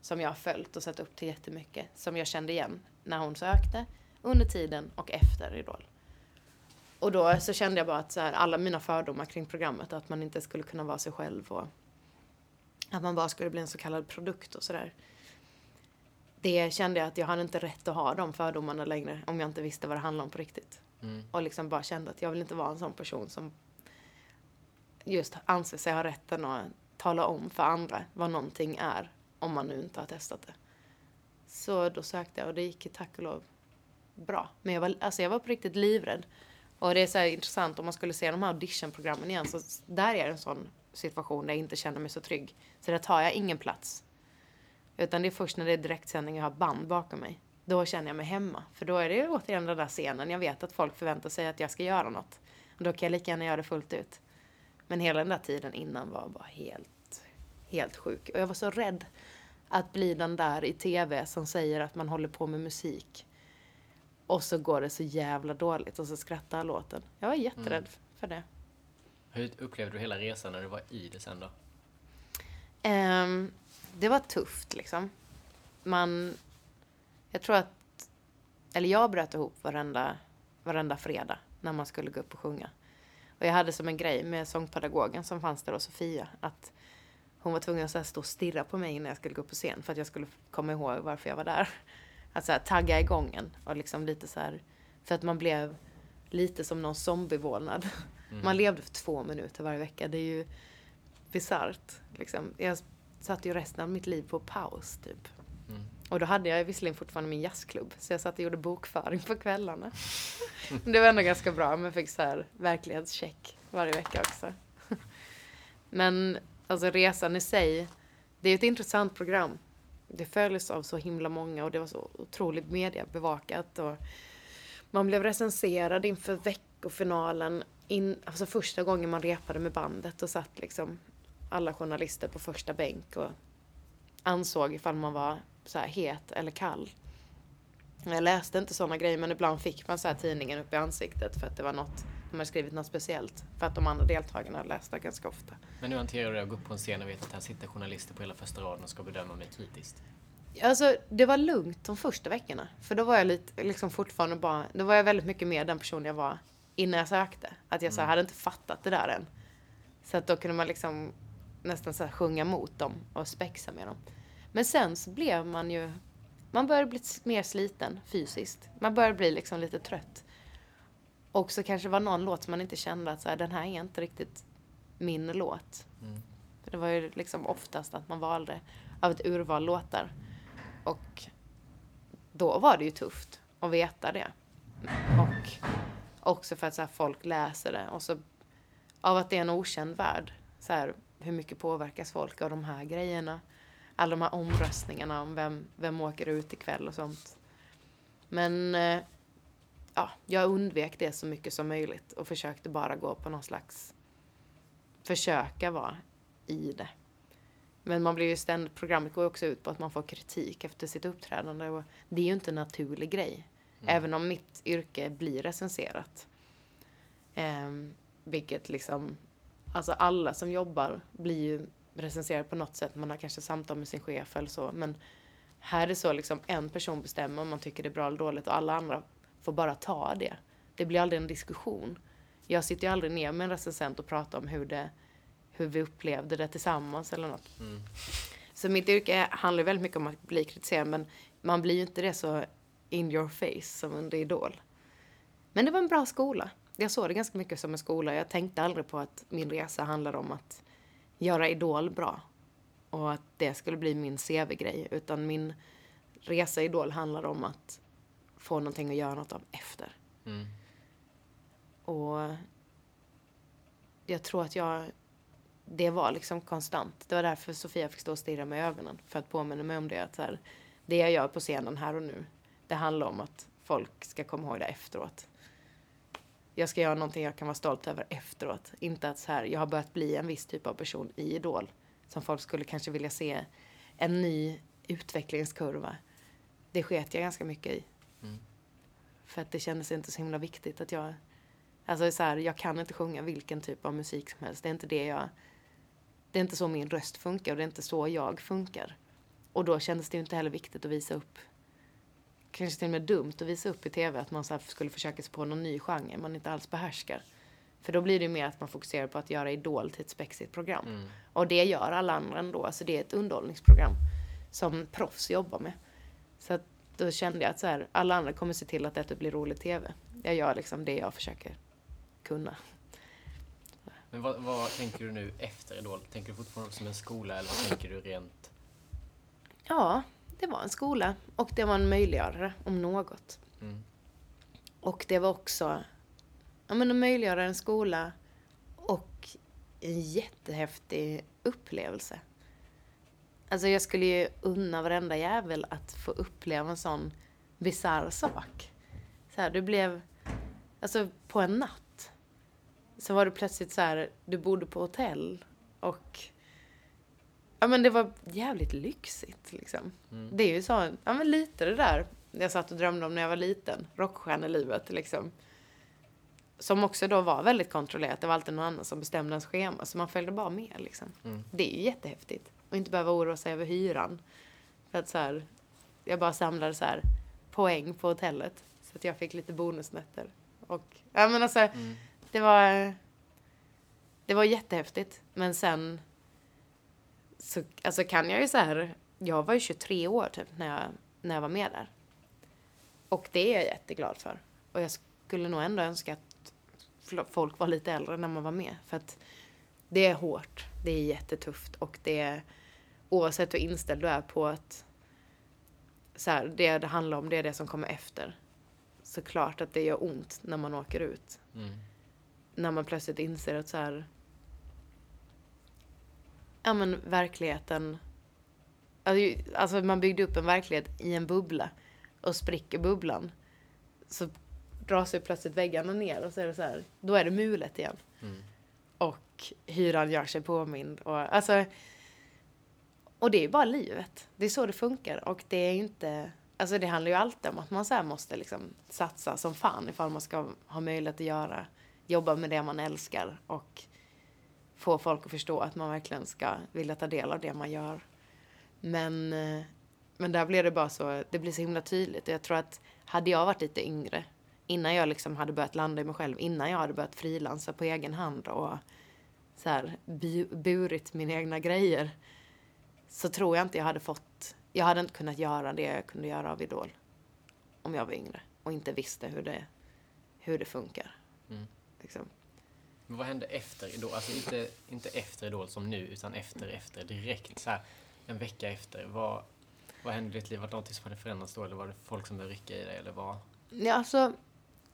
som jag har följt och sett upp till jättemycket. Som jag kände igen när hon sökte, under tiden och efter Idol. Och då så kände jag bara att så här, alla mina fördomar kring programmet, att man inte skulle kunna vara sig själv och att man bara skulle bli en så kallad produkt och sådär. Det kände jag att jag hade inte rätt att ha de fördomarna längre om jag inte visste vad det handlade om på riktigt. Mm. Och liksom bara kände att jag vill inte vara en sån person som just anser sig ha rätten att tala om för andra vad någonting är om man nu inte har testat det. Så då sökte jag och det gick tack och lov bra. Men jag var, alltså jag var på riktigt livrädd. Och det är så intressant om man skulle se de här auditionprogrammen igen så där är det en sån situation där jag inte känner mig så trygg. Så där tar jag ingen plats. Utan det är först när det är direktsändning och jag har band bakom mig. Då känner jag mig hemma. För då är det återigen den där scenen. Jag vet att folk förväntar sig att jag ska göra något. Och då kan jag lika gärna göra det fullt ut. Men hela den där tiden innan var bara helt, helt sjuk. Och jag var så rädd att bli den där i tv som säger att man håller på med musik. Och så går det så jävla dåligt och så skrattar låten. Jag var jätterädd för det. Hur upplevde du hela resan när du var i det sen då? Ehm, det var tufft liksom. Man, jag tror att, eller jag bröt ihop varenda, varenda fredag när man skulle gå upp och sjunga. Och jag hade som en grej med sångpedagogen som fanns där och Sofia att hon var tvungen att så stå och stirra på mig innan jag skulle gå på scen för att jag skulle komma ihåg varför jag var där. Att så här, tagga igång en och liksom lite så här, för att man blev lite som någon zombievålnad. Man levde för två minuter varje vecka. Det är ju bisarrt. Liksom. Jag satt ju resten av mitt liv på paus typ. Mm. Och då hade jag visserligen fortfarande min jazzklubb, så jag satt och gjorde bokföring på kvällarna. det var ändå ganska bra, men fick så här verklighetscheck varje vecka också. men alltså resan i sig, det är ett intressant program. Det följs av så himla många och det var så otroligt mediebevakat. Och man blev recenserad inför veckofinalen, in, alltså första gången man repade med bandet och satt liksom alla journalister på första bänk och ansåg ifall man var så här het eller kall. Jag läste inte sådana grejer men ibland fick man så här tidningen upp i ansiktet för att det var något, de hade skrivit något speciellt. För att de andra deltagarna läste ganska ofta. Men hur hanterar du det att gå upp på en scen och veta att här sitter journalister på hela första raden och ska bedöma mig kritiskt? Alltså det var lugnt de första veckorna. För då var jag lite, liksom fortfarande bara, då var jag väldigt mycket mer den person jag var innan jag sökte. Att jag så här, hade inte fattat det där än. Så att då kunde man liksom nästan så sjunga mot dem och spexa med dem. Men sen så blev man ju, man började bli mer sliten fysiskt. Man började bli liksom lite trött. Och så kanske det var någon låt som man inte kände att så här, den här är inte riktigt min låt. Mm. Det var ju liksom oftast att man valde av ett urval låtar. Och då var det ju tufft att veta det. Och också för att så här, folk läser det. Och så av att det är en okänd värld. Så här, hur mycket påverkas folk av de här grejerna? Alla de här omröstningarna om vem, vem åker ut ikväll och sånt. Men eh, ja, jag undvek det så mycket som möjligt och försökte bara gå på någon slags försöka vara i det. Men man blir ju ständigt, programmet går ju också ut på att man får kritik efter sitt uppträdande och det är ju inte en naturlig grej. Även om mitt yrke blir recenserat. Ehm, vilket liksom, alltså alla som jobbar blir ju recenserade på något sätt. Man har kanske samtal med sin chef eller så. Men här är det så liksom en person bestämmer om man tycker det är bra eller dåligt och alla andra får bara ta det. Det blir aldrig en diskussion. Jag sitter ju aldrig ner med en recensent och pratar om hur, det, hur vi upplevde det tillsammans eller något. Mm. Så mitt yrke handlar väldigt mycket om att bli kritiserad men man blir ju inte det så in your face som under Idol. Men det var en bra skola. Jag såg det ganska mycket som en skola. Jag tänkte aldrig på att min resa handlade om att göra Idol bra. Och att det skulle bli min CV-grej. Utan min resa i Idol handlade om att få någonting att göra något av efter. Mm. Och jag tror att jag, det var liksom konstant. Det var därför Sofia fick stå och stirra mig i ögonen. För att påminna mig om det. Att så här, det jag gör på scenen här och nu, det handlar om att folk ska komma ihåg det efteråt. Jag ska göra någonting jag kan vara stolt över efteråt. Inte att så här, jag har börjat bli en viss typ av person i Idol. Som folk skulle kanske vilja se en ny utvecklingskurva. Det sket jag ganska mycket i. Mm. För att det kändes inte så himla viktigt att jag... Alltså så här, jag kan inte sjunga vilken typ av musik som helst. Det är inte det jag... Det är inte så min röst funkar och det är inte så jag funkar. Och då kändes det ju inte heller viktigt att visa upp kanske till och med dumt att visa upp i tv att man så skulle försöka sig på någon ny genre man inte alls behärskar. För då blir det ju mer att man fokuserar på att göra Idol till ett spexigt program. Mm. Och det gör alla andra ändå. Alltså det är ett underhållningsprogram som proffs jobbar med. Så att då kände jag att så här, alla andra kommer se till att detta blir rolig tv. Jag gör liksom det jag försöker kunna. Men vad, vad tänker du nu efter Idol? Tänker du fortfarande som en skola eller vad tänker du rent? Ja, det var en skola och det var en möjliggörare om något. Mm. Och det var också ja, men att möjliggöra en skola och en jättehäftig upplevelse. Alltså jag skulle ju unna varenda jävel att få uppleva en sån bisarr sak. Så här, du blev, alltså på en natt så var det plötsligt så här, du bodde på hotell och ja men det var jävligt lyxigt liksom. Mm. Det är ju så, ja men lite det där jag satt och drömde om när jag var liten, rockstjärnelivet liksom. Som också då var väldigt kontrollerat, det var alltid någon annan som bestämde ens schema så man följde bara med liksom. Mm. Det är ju jättehäftigt. Och inte behöva oroa sig över hyran. För att så här, jag bara samlade så här poäng på hotellet. Så att jag fick lite bonusnätter. Och, ja men alltså, Mm. det var, det var jättehäftigt. Men sen så alltså kan jag ju så här, jag var ju 23 år typ när jag, när jag var med där. Och det är jag jätteglad för. Och jag skulle nog ändå önska att folk var lite äldre när man var med. För att det är hårt, det är jättetufft och det är oavsett hur inställd du är på att så här, det det handlar om det är det som kommer efter. Såklart att det gör ont när man åker ut. Mm. När man plötsligt inser att så här, ja men verkligheten, alltså, alltså man byggde upp en verklighet i en bubbla och spricker bubblan så dras ju plötsligt väggarna ner och så är det så här, då är det mulet igen. Mm. Och hyran gör sig påmind och alltså och det är ju bara livet. Det är så det funkar och det är inte Alltså det handlar ju alltid om att man så måste liksom satsa som fan ifall man ska ha möjlighet att göra, jobba med det man älskar och få folk att förstå att man verkligen ska vilja ta del av det man gör. Men, eh, men där blev det bara så, det blir så himla tydligt. Jag tror att hade jag varit lite yngre, innan jag liksom hade börjat landa i mig själv, innan jag hade börjat frilansa på egen hand och så här, bu- burit mina egna grejer, så tror jag inte jag hade fått, jag hade inte kunnat göra det jag kunde göra av Idol. Om jag var yngre och inte visste hur det, hur det funkar. Mm. Liksom. Men vad hände efter Idol? Alltså inte, inte efter Idol som nu, utan efter, efter, direkt så här, en vecka efter. Vad, vad hände i ditt liv? Var det någonting som hade förändrats då? Eller var det folk som började rycka i dig? Eller vad? Ja, alltså,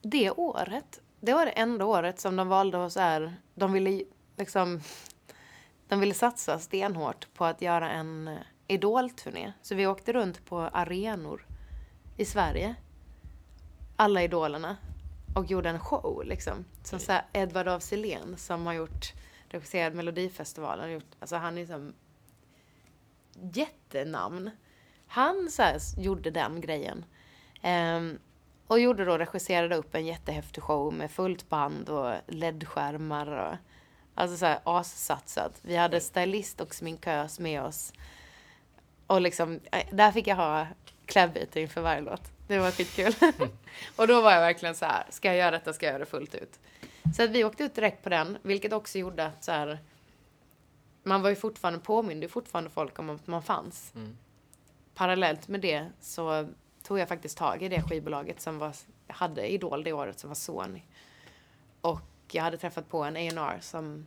det året, det var det enda året som de valde att så här, de ville liksom, de ville satsa stenhårt på att göra en eh, idolturné. Så vi åkte runt på arenor i Sverige, alla idolerna, och gjorde en show liksom. Som så här Edvard af Sillén som har gjort, regisserat Melodifestivalen, gjort, alltså han är som jättenamn. Han så här, gjorde den grejen. Ehm, och gjorde då, regisserade upp en jättehäftig show med fullt band och LED-skärmar och alltså så här assatsat. Vi hade stylist och sminkös med oss. Och liksom, eh, där fick jag ha klädbyte inför varje låt. Det var skitkul. och då var jag verkligen så här, ska jag göra detta ska jag göra det fullt ut. Så att vi åkte ut direkt på den, vilket också gjorde att så här, man var ju fortfarande påmind ju fortfarande folk om att man fanns. Mm. Parallellt med det så tog jag faktiskt tag i det skivbolaget som var, hade Idol det året som var Sony. Och jag hade träffat på en A&R som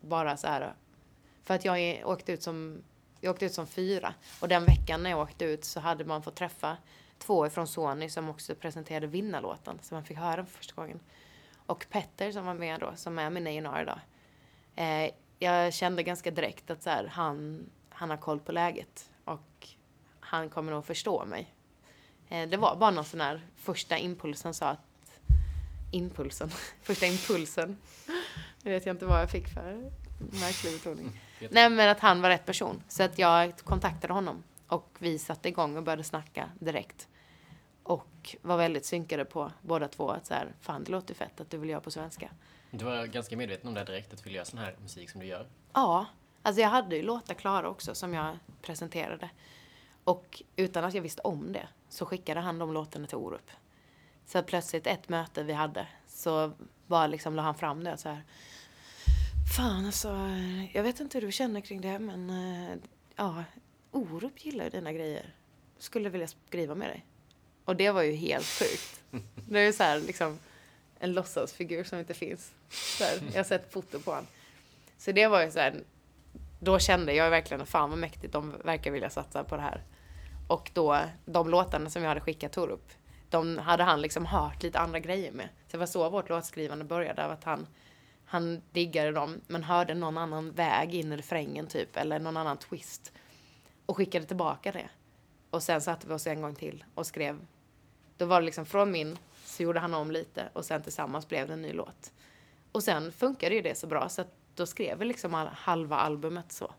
bara så här, för att jag åkte ut som, jag åkte ut som fyra och den veckan när jag åkte ut så hade man fått träffa två ifrån Sony som också presenterade vinnarlåten så man fick höra den för första gången. Och Petter som var med då, som är min A&R idag. Eh, jag kände ganska direkt att så här, han, han har koll på läget och han kommer nog förstå mig. Eh, det var bara någon sån här första impulsen sa att impulsen, första impulsen. Jag vet jag inte vad jag fick för märklig betoning. Vet- Nej men att han var rätt person. Så att jag kontaktade honom och vi satte igång och började snacka direkt. Och var väldigt synkade på båda två att så här, fan det låter fett att du vill göra på svenska. Du var ganska medveten om det direkt, att du ville göra sån här musik som du gör. Ja, alltså jag hade ju låtar klara också som jag presenterade. Och utan att jag visste om det så skickade han de låtarna till Orup. Så plötsligt ett möte vi hade så bara liksom la han fram det så här. Fan alltså, jag vet inte hur du känner kring det men eh, ja, Orup gillar ju dina grejer. Skulle vilja skriva med dig. Och det var ju helt sjukt. Det är ju så här liksom en låtsasfigur som inte finns. Här, jag har sett foto på honom. Så det var ju så här, då kände jag verkligen, fan vad mäktigt, de verkar vilja satsa på det här. Och då, de låtarna som jag hade skickat Torup, de hade han liksom hört lite andra grejer med. Så det var så vårt låtskrivande började, av att han, han diggade dem, men hörde någon annan väg in i refrängen typ, eller någon annan twist. Och skickade tillbaka det. Och sen satte vi oss en gång till och skrev. Då var det liksom från min, så gjorde han om lite och sen tillsammans blev det en ny låt. Och sen funkade ju det så bra så att då skrev vi liksom halva albumet så.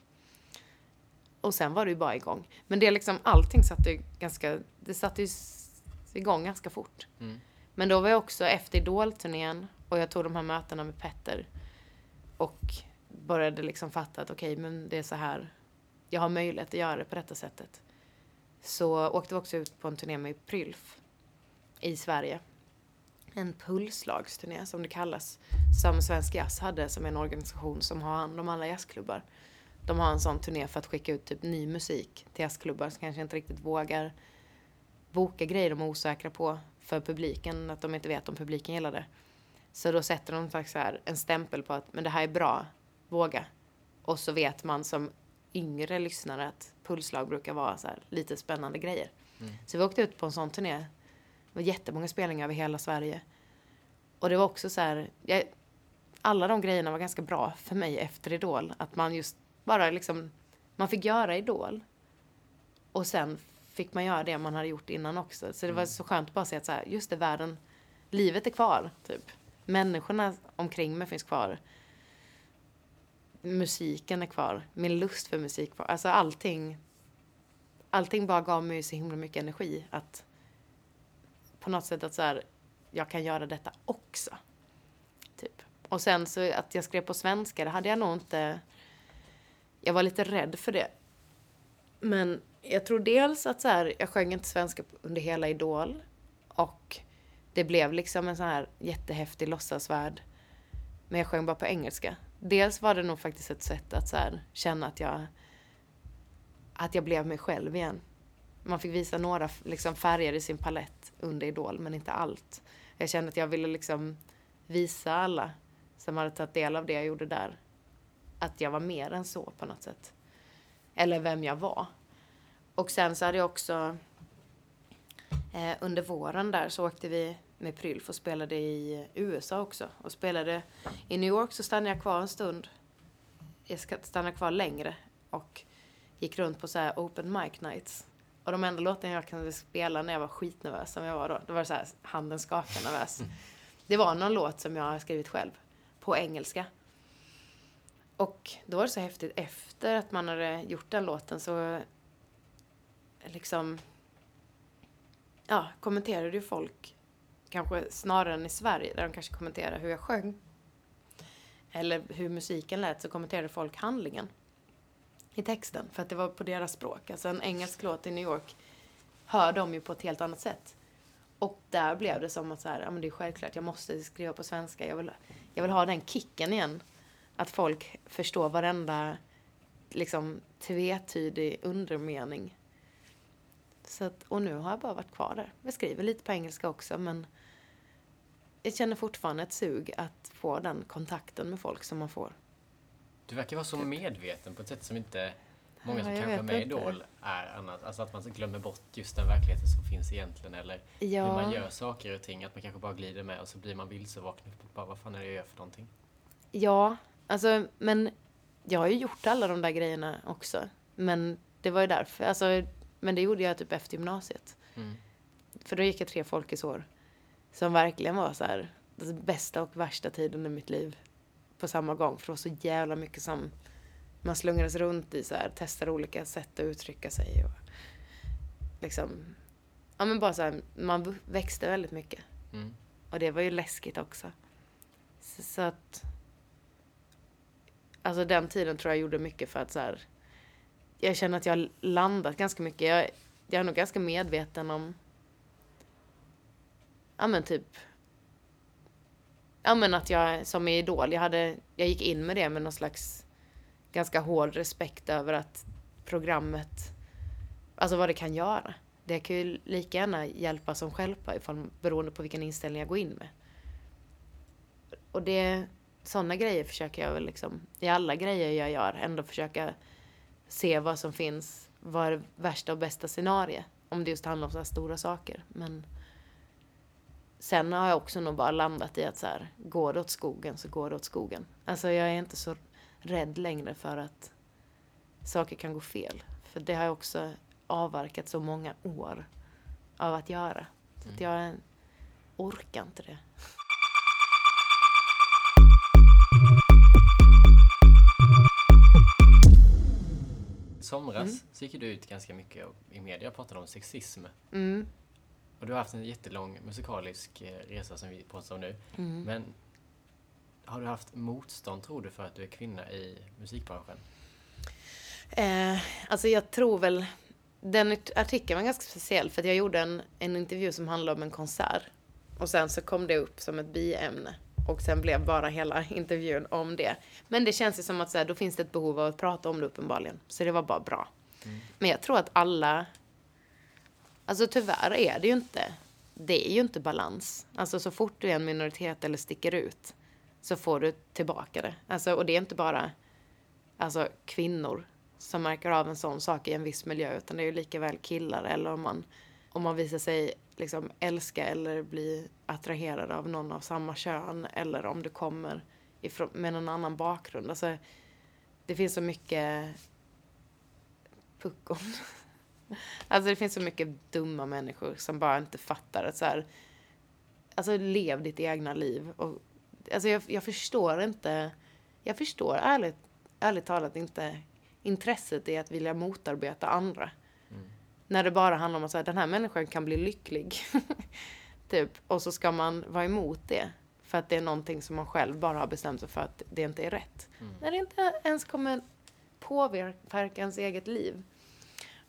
Och sen var det ju bara igång. Men det liksom, allting satte ju ganska, det satte ju igång ganska fort. Mm. Men då var jag också efter Idol-turnén och jag tog de här mötena med Petter och började liksom fatta att okej, men det är så här, jag har möjlighet att göra det på detta sättet. Så åkte vi också ut på en turné med Prylf i Sverige. En pulslagsturné som det kallas, som Svensk Jazz hade som är en organisation som har hand om alla jazzklubbar. De har en sån turné för att skicka ut typ ny musik till jazzklubbar som kanske inte riktigt vågar boka grejer de är osäkra på för publiken, att de inte vet om publiken gillar det. Så då sätter de faktiskt här en stämpel på att men det här är bra, våga. Och så vet man som yngre lyssnare att pulslag brukar vara så här lite spännande grejer. Så vi åkte ut på en sån turné. Det var jättemånga spelningar över hela Sverige. Och det var också så här, jag, alla de grejerna var ganska bra för mig efter Idol. Att man just bara liksom, man fick göra Idol. Och sen fick man göra det man hade gjort innan också. Så det var så skönt att bara se att så här, just det, världen, livet är kvar, typ. Människorna omkring mig finns kvar. Musiken är kvar. Min lust för musik kvar. Alltså allting. Allting bara gav mig så himla mycket energi att på något sätt att så här, jag kan göra detta också. Typ. Och sen så att jag skrev på svenska, det hade jag nog inte... Jag var lite rädd för det. Men jag tror dels att så här, jag sjöng inte svenska under hela Idol. Och det blev liksom en sån här jättehäftig låtsasvärld. Men jag sjöng bara på engelska. Dels var det nog faktiskt ett sätt att så här, känna att jag, att jag blev mig själv igen. Man fick visa några liksom, färger i sin palett under Idol, men inte allt. Jag kände att jag ville liksom visa alla som hade tagit del av det jag gjorde där att jag var mer än så på något sätt. Eller vem jag var. Och sen så hade jag också eh, under våren där så åkte vi med Prylf och spelade i USA också. Och spelade i New York så stannade jag kvar en stund. Jag ska stanna kvar längre och gick runt på så här open mic nights. Och de enda låtarna jag kunde spela när jag var skitnervös som jag var då, det var så här handen skakar nervös. Det var någon låt som jag har skrivit själv på engelska. Och då var det så häftigt efter att man hade gjort den låten så liksom ja, kommenterade ju folk kanske snarare än i Sverige där de kanske kommenterade hur jag sjöng eller hur musiken lät så kommenterade folk handlingen i texten för att det var på deras språk. Alltså en engelsk låt i New York hör de ju på ett helt annat sätt. Och där blev det som att så här, ja men det är självklart, jag måste skriva på svenska. Jag vill, jag vill ha den kicken igen. Att folk förstår varenda liksom tvetydig undermening. Så att, och nu har jag bara varit kvar där. Jag skriver lite på engelska också men jag känner fortfarande ett sug att få den kontakten med folk som man får. Du verkar vara så medveten på ett sätt som inte många Ja, som jag kanske är med i. Idol är annars. Alltså att man glömmer bort just den verkligheten som finns egentligen eller Ja. hur man gör saker och ting. Att man kanske bara glider med och så blir man vilsevaken. och Bara, vad fan är det jag gör för någonting? Ja, alltså men jag har ju gjort alla de där grejerna också. Men det var ju därför, alltså, men det gjorde jag typ efter gymnasiet. Mm. För då gick jag tre folkhögsår. Som verkligen var så här, den bästa och värsta tiden i mitt liv. På samma gång. För det var så jävla mycket som man slungades runt i så här, testade olika sätt att uttrycka sig och liksom, ja men bara så här, man växte väldigt mycket. Mm. Och det var ju läskigt också. Så, så att, alltså den tiden tror jag gjorde mycket för att så här, jag känner att jag har landat ganska mycket. Jag, jag är nog ganska medveten om, ja men typ, ja men att jag som i Idol, jag hade, jag gick in med det med någon slags ganska hård respekt över att programmet, alltså vad det kan göra. Det kan ju lika gärna hjälpa som stjälpa ifall, beroende på vilken inställning jag går in med. Och det, sådana grejer försöker jag väl liksom, i alla grejer jag gör, ändå försöka se vad som finns, vad är det värsta och bästa scenario. Om det just handlar om så här stora saker. Men sen har jag också nog bara landat i att så här, går det åt skogen så går det åt skogen. Alltså jag är inte så rädd längre för att saker kan gå fel. För det har jag också avverkat så många år av att göra. Så att jag orkar inte det. Somras så gick du ut ganska mycket i media och pratade om sexism. Mm. Och du har haft en jättelång musikalisk eh, resa som vi pratar om nu. Mm. Men har du haft motstånd tror du för att du är kvinna i musikbranschen? Eh, alltså jag tror väl, den art- artikeln var ganska speciell för jag gjorde en, en intervju som handlade om en konsert. Och sen så kom det upp som ett biämne. Och sen blev bara hela intervjun om det. Men det känns ju som att så här, då finns det ett behov av att prata om det uppenbarligen. Så det var bara bra. Men jag tror att alla... Alltså tyvärr är det ju inte... Det är ju inte balans. Alltså så fort du är en minoritet eller sticker ut så får du tillbaka det. Alltså, och det är inte bara alltså, kvinnor som märker av en sån sak i en viss miljö utan det är ju lika väl killar eller om man, om man visar sig liksom älska eller bli attraherad av någon av samma kön eller om du kommer ifrån, med någon annan bakgrund. Alltså, det finns så mycket puckon. Alltså det finns så mycket dumma människor som bara inte fattar att så här, alltså lev ditt egna liv. Och, alltså jag, jag förstår inte, jag förstår ärligt, ärligt talat inte intresset i att vilja motarbeta andra. När det bara handlar om att säga den här människan kan bli lycklig. typ. Och så ska man vara emot det. För att det är någonting som man själv bara har bestämt sig för att det inte är rätt. När det inte ens kommer påverka ens eget liv.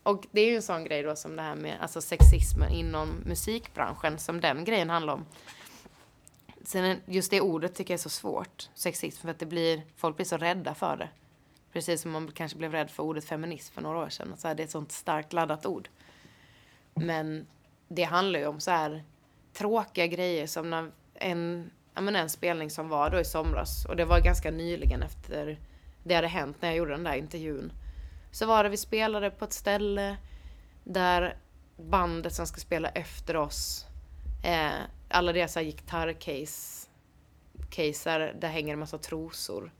Och det är ju en sån grej då som det här med alltså sexismen inom musikbranschen som den grejen handlar om. Sen just det ordet tycker jag är så svårt, sexism, för att det blir, folk blir så rädda för det. Precis som man kanske blev rädd för ordet feminism för några år sedan. Så här, det är ett sånt starkt laddat ord. Men det handlar ju om så här tråkiga grejer som när en, ja, men en spelning som var då i somras och det var ganska nyligen efter det hade hänt när jag gjorde den där intervjun. Så var det vi spelade på ett ställe där bandet som ska spela efter oss, eh, alla deras gitarrcase, caser, där hänger en massa trosor.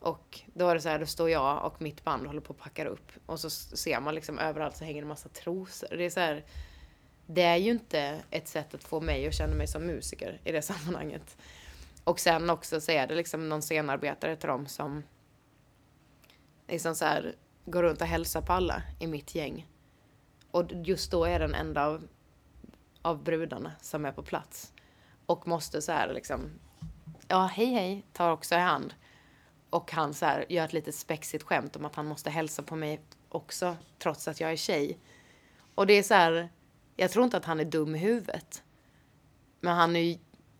Och då är det så här, då står jag och mitt band håller på att packa upp. Och så ser man liksom överallt så hänger en massa trosor. Det är så här, det är ju inte ett sätt att få mig att känna mig som musiker i det sammanhanget. Och sen också så är det liksom någon scenarbetare till dem som liksom så här, går runt och hälsar på alla i mitt gäng. Och just då är den enda av, av brudarna som är på plats. Och måste så här liksom, ja hej hej, tar också i hand. Och han så här, gör ett litet spexigt skämt om att han måste hälsa på mig också, trots att jag är tjej. Och det är så här, jag tror inte att han är dum i huvudet. Men han är ju,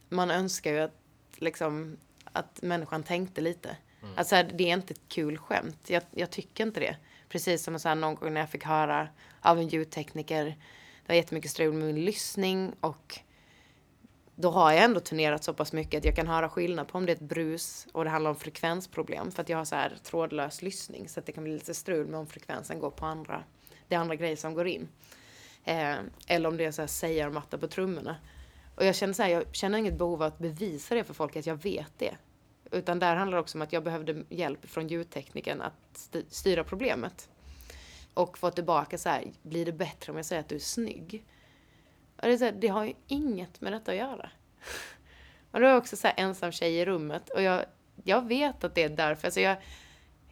man önskar ju att, liksom, att människan tänkte lite. Mm. Alltså, det är inte ett kul skämt. Jag, jag tycker inte det. Precis som så här, någon gång när jag fick höra av en ljudtekniker, det var jättemycket strul med min lyssning och då har jag ändå turnerat så pass mycket att jag kan höra skillnad på om det är ett brus och det handlar om frekvensproblem. För att jag har så här trådlös lyssning så att det kan bli lite strul med om frekvensen går på andra, det är andra grejer som går in. Eh, eller om det är så här sägarmatta på trummorna. Och jag känner så här, jag känner inget behov av att bevisa det för folk att jag vet det. Utan där handlar det också om att jag behövde hjälp från ljudteknikern att styra problemet. Och få tillbaka så här, blir det bättre om jag säger att du är snygg? Och det, är så här, det har ju inget med detta att göra. Och då är jag också så här ensam tjej i rummet. Och jag, jag vet att det är därför. Alltså jag,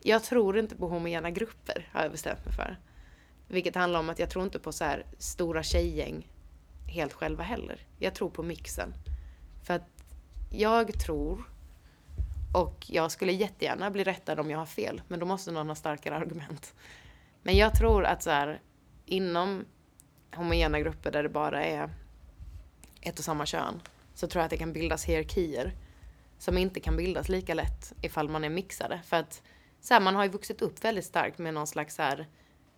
jag tror inte på homogena grupper, har jag bestämt mig för. Vilket handlar om att jag tror inte på så här stora tjejgäng helt själva heller. Jag tror på mixen. För att jag tror, och jag skulle jättegärna bli rättad om jag har fel, men då måste någon ha starkare argument. Men jag tror att så här, inom homogena grupper där det bara är ett och samma kön, så tror jag att det kan bildas hierarkier som inte kan bildas lika lätt ifall man är mixade. För att så här, man har ju vuxit upp väldigt starkt med någon slags så här,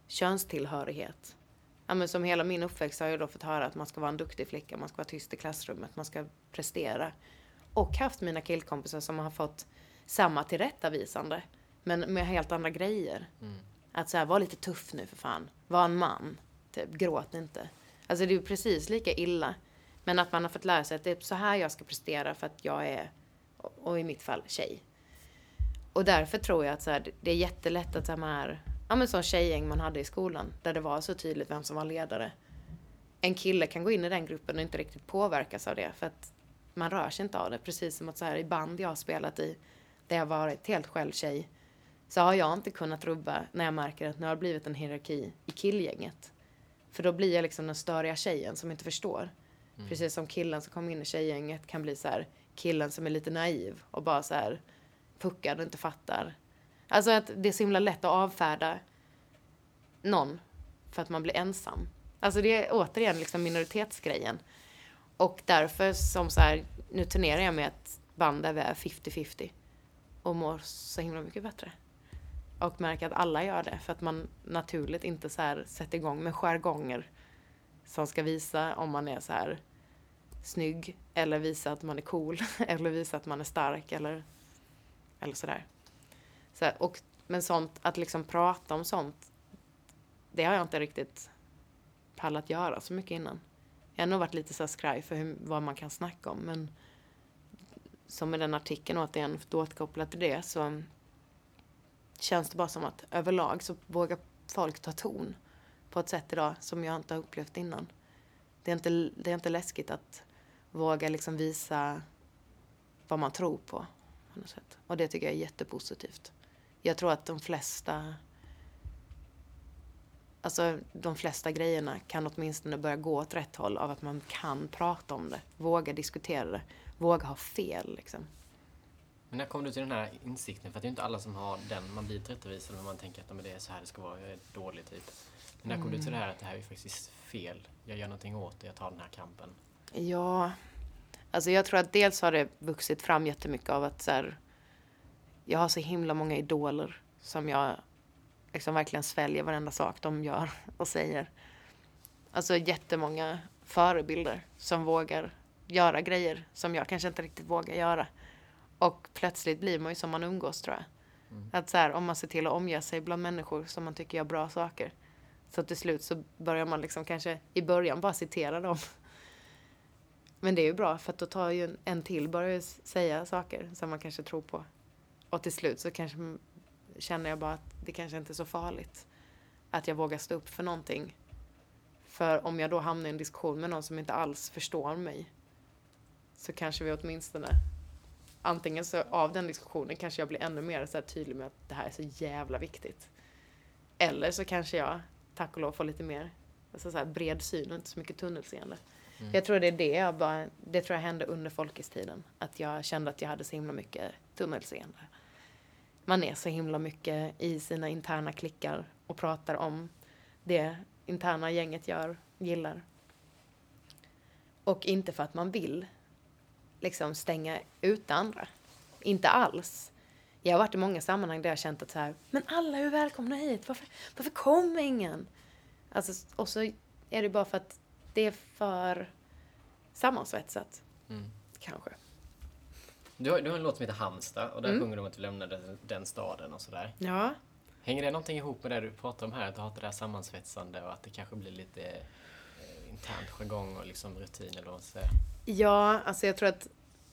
könstillhörighet. Ja, men som hela min uppväxt har jag då fått höra att man ska vara en duktig flicka, man ska vara tyst i klassrummet, man ska prestera. Och haft mina killkompisar som har fått samma tillrättavisande, men med helt andra grejer. Att så här, var lite tuff nu för fan. Var en man. Typ, gråt inte. Alltså det är ju precis lika illa. Men att man har fått lära sig att det är så här jag ska prestera för att jag är, och och i mitt fall, tjej. Och därför tror jag att så här, det är jättelätt att de här, ja men sån tjejgäng man hade i skolan, där det var så tydligt vem som var ledare. En kille kan gå in i den gruppen och inte riktigt påverkas av det, för att man rör sig inte av det. Precis som att så här, i band jag har spelat i, där jag varit helt själv tjej, så har jag inte kunnat rubba när jag märker att nu har det blivit en hierarki i killgänget. För då blir jag liksom den störiga tjejen som inte förstår. Precis som killen som kommer in i tjejgänget kan bli så här killen som är lite naiv och bara så här puckad och inte fattar. Alltså att det är så himla lätt att avfärda någon för att man blir ensam. Alltså det är återigen liksom minoritetsgrejen. Och därför som så här, nu turnerar jag med ett band där vi är 50-50 och mår så himla mycket bättre. Och märker att alla gör det för att man naturligt inte så här sätter igång med jargonger som ska visa om man är så här snygg eller visa att man är cool eller visa att man är stark eller, eller sådär. Så här, och, men sånt, att liksom prata om sånt, det har jag inte riktigt pallat göra så mycket innan. Jag har nog varit lite så skraj för hur, vad man kan snacka om men som med den artikeln återigen, återkopplat till det så känns det bara som att överlag så vågar folk ta ton på ett sätt idag som jag inte har upplevt innan. Det är inte, det är inte läskigt att våga liksom visa vad man tror på. på något sätt. Och det tycker jag är jättepositivt. Jag tror att de flesta Alltså de flesta grejerna kan åtminstone börja gå åt rätt håll av att man kan prata om det, våga diskutera det, våga ha fel liksom. Men när kom du till den här insikten? För att det är inte alla som har den. Man blir tillrättavisad när man tänker att "Ja, men det är så här det ska vara. Jag är dålig typ. Men när kom du till det här att det här är faktiskt fel? Jag gör någonting åt det. Jag tar den här kampen. Ja, alltså jag tror att dels har det vuxit fram jättemycket av att så här, jag har så himla många idoler som jag liksom verkligen sväljer varenda sak de gör och säger. Alltså jättemånga förebilder som vågar göra grejer som jag kanske inte riktigt vågar göra. Och plötsligt blir man ju som man umgås tror jag. Att så här, om man ser till att omge sig bland människor som man tycker gör bra saker. Så till slut så börjar man liksom kanske i början bara citera dem. Men det är ju bra för att då tar ju en, en till börjar säga saker som man kanske tror på. Och till slut så kanske känner jag bara att det kanske inte är så farligt. Att jag vågar stå upp för någonting. För om jag då hamnar i en diskussion med någon som inte alls förstår mig. Så kanske vi åtminstone antingen så av den diskussionen kanske jag blir ännu mer så tydlig med att det här är så jävla viktigt. Eller så kanske jag, tack och lov, får lite mer alltså så här bred syn och inte så mycket tunnelseende. Jag tror det är det jag bara, det tror jag hände under folkestiden. Att jag kände att jag hade så himla mycket tunnelseende. Man är så himla mycket i sina interna klickar och pratar om det interna gänget gör, gillar. Och inte för att man vill liksom stänga ut andra. Inte alls. Jag har varit i många sammanhang där jag känt att så här, men alla är ju välkomna hit. Varför, varför kommer ingen? Alltså, och så är det bara för att det är för sammansvetsat. Mm. Kanske. Du har, du har en låt som heter Halmstad och där Mm. sjunger du om att vi lämnade den, den staden och sådär. Ja. Hänger det någonting ihop med det du pratar om här? Att du har det där sammansvetsande och att det kanske blir lite eh, internt jargong och liksom rutin eller vad man. Ja, alltså jag tror att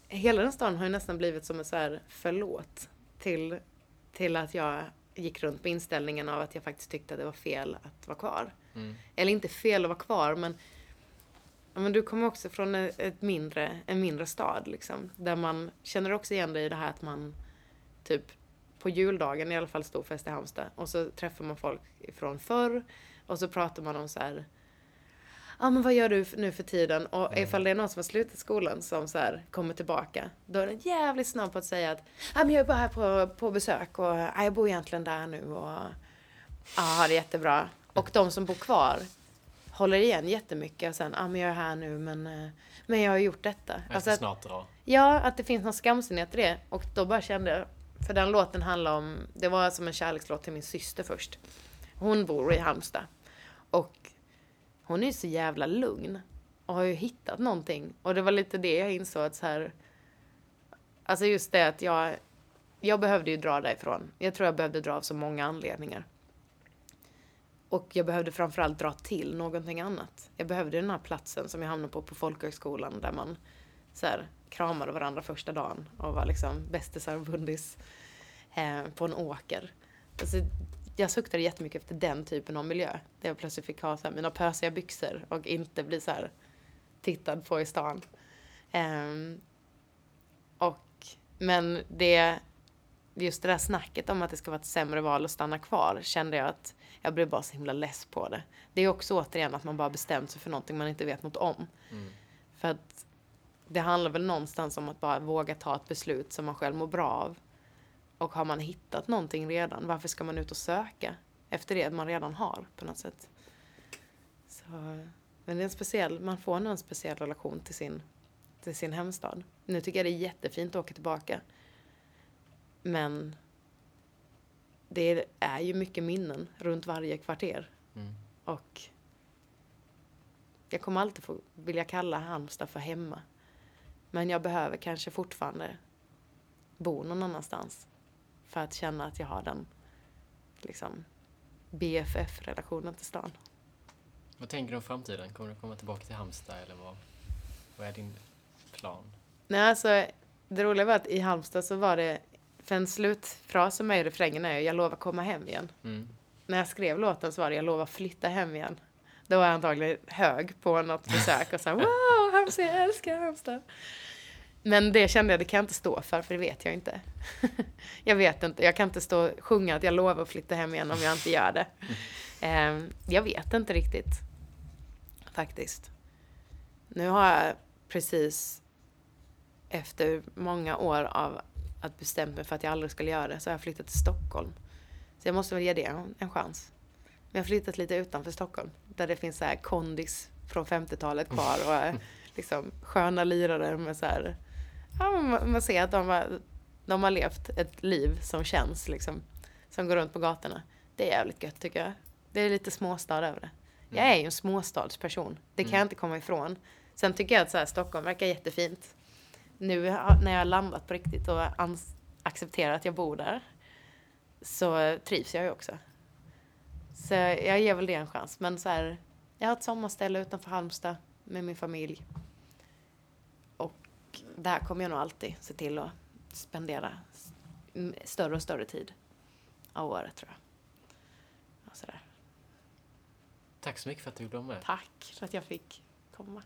hela den stan har ju nästan blivit som en så här förlåt till, till att jag gick runt på inställningen av att jag faktiskt tyckte att det var fel att vara kvar. Mm. Eller inte fel att vara kvar, men, men du kommer också från ett mindre, en mindre stad liksom. Där man känner också igen dig i det här att man typ på juldagen i alla fall stor fest i Halmstad och så träffar man folk från förr och så pratar man om så här Ja men vad gör du nu för tiden? Och ifall det är någon som har slutat skolan som så här kommer tillbaka Då är den jävligt snabb på att säga att Ja men jag är bara här på, på besök och ja, jag bor egentligen där nu och Ja har det jättebra Och de som bor kvar Håller igen jättemycket och sen Ja men jag är här nu men eh, Men jag har gjort detta Jag ska Alltså att- snart dra. Ja, att det finns någon skamsenhet i det. Och då bara kände jag, för den låten handlar om, det var som en kärlekslåt till min syster först. Hon bor i Halmstad. Och hon är ju så jävla lugn. Och har ju hittat någonting. Och det var lite det jag insåg att så här, alltså just det att jag, jag behövde ju dra därifrån. Jag tror jag behövde dra av så många anledningar. Och jag behövde framförallt dra till någonting annat. Jag behövde den här platsen som jag hamnade på på folkhögskolan där man så här, kramade varandra första dagen och var liksom bästisar och bundis eh, på en åker. Alltså, jag suktade jättemycket efter den typen av miljö. Där jag plötsligt fick ha så här, mina pösiga byxor och inte bli så här tittad på i stan. Eh, och, men det, just det där snacket om att det ska vara ett sämre val att stanna kvar kände jag att jag blev bara så himla less på det. Det är också återigen att man bara bestämt sig för någonting man inte vet något om. Mm. För att det handlar väl någonstans om att bara våga ta ett beslut som man själv mår bra av. Och har man hittat någonting redan, varför ska man ut och söka efter det man redan har på något sätt? Så, men det är en speciell, man får nog en speciell relation till sin, till sin hemstad. Nu tycker jag det är jättefint att åka tillbaka. Men det är ju mycket minnen runt varje kvarter. Mm. Och jag kommer alltid få vilja kalla Halmstad för hemma. Men jag behöver kanske fortfarande bo någon annanstans. För att känna att jag har den liksom BFF-relationen till stan. Vad tänker du om framtiden? Kommer du komma tillbaka till Halmstad eller vad, vad är din plan? Nej, alltså det roliga var att i Halmstad så var det, för en slutfras som är i refrängen är ju jag lovar komma hem igen. Mm. När jag skrev låten så var det jag lovar flytta hem igen. Då var jag antagligen hög på något besök och sa wow, Halmstad, jag älskar Halmstad. Men det kände jag, det kan jag inte stå för, för det vet jag inte. jag vet inte, jag kan inte stå och sjunga att jag lovar att flytta hem igen om jag inte gör det. Ehm, jag vet inte riktigt, faktiskt. Nu har jag precis efter många år av att bestämma mig för att jag aldrig skulle göra det, så har jag flyttat till Stockholm. Så jag måste väl ge det en, chans. Men jag har flyttat lite utanför Stockholm, där det finns så här kondis från 50-talet kvar och liksom sköna lirare med så här, ja, man, man ser att de har, de har levt ett liv som känns liksom, som går runt på gatorna. Det är jävligt gött tycker jag. Det är lite småstad över det. Jag är ju en småstadsperson, det kan jag inte komma ifrån. Sen tycker jag att så här, Stockholm verkar jättefint. Nu när jag har landat på riktigt och accepterar att jag bor där så trivs jag ju också. Så jag ger väl det en chans. Men så här, jag har ett sommarställe utanför Halmstad med min familj. Och där kommer jag nog alltid se till att spendera större och större tid av året tror jag. Och sådär. Tack så mycket för att du ville vara med. Tack för att jag fick komma.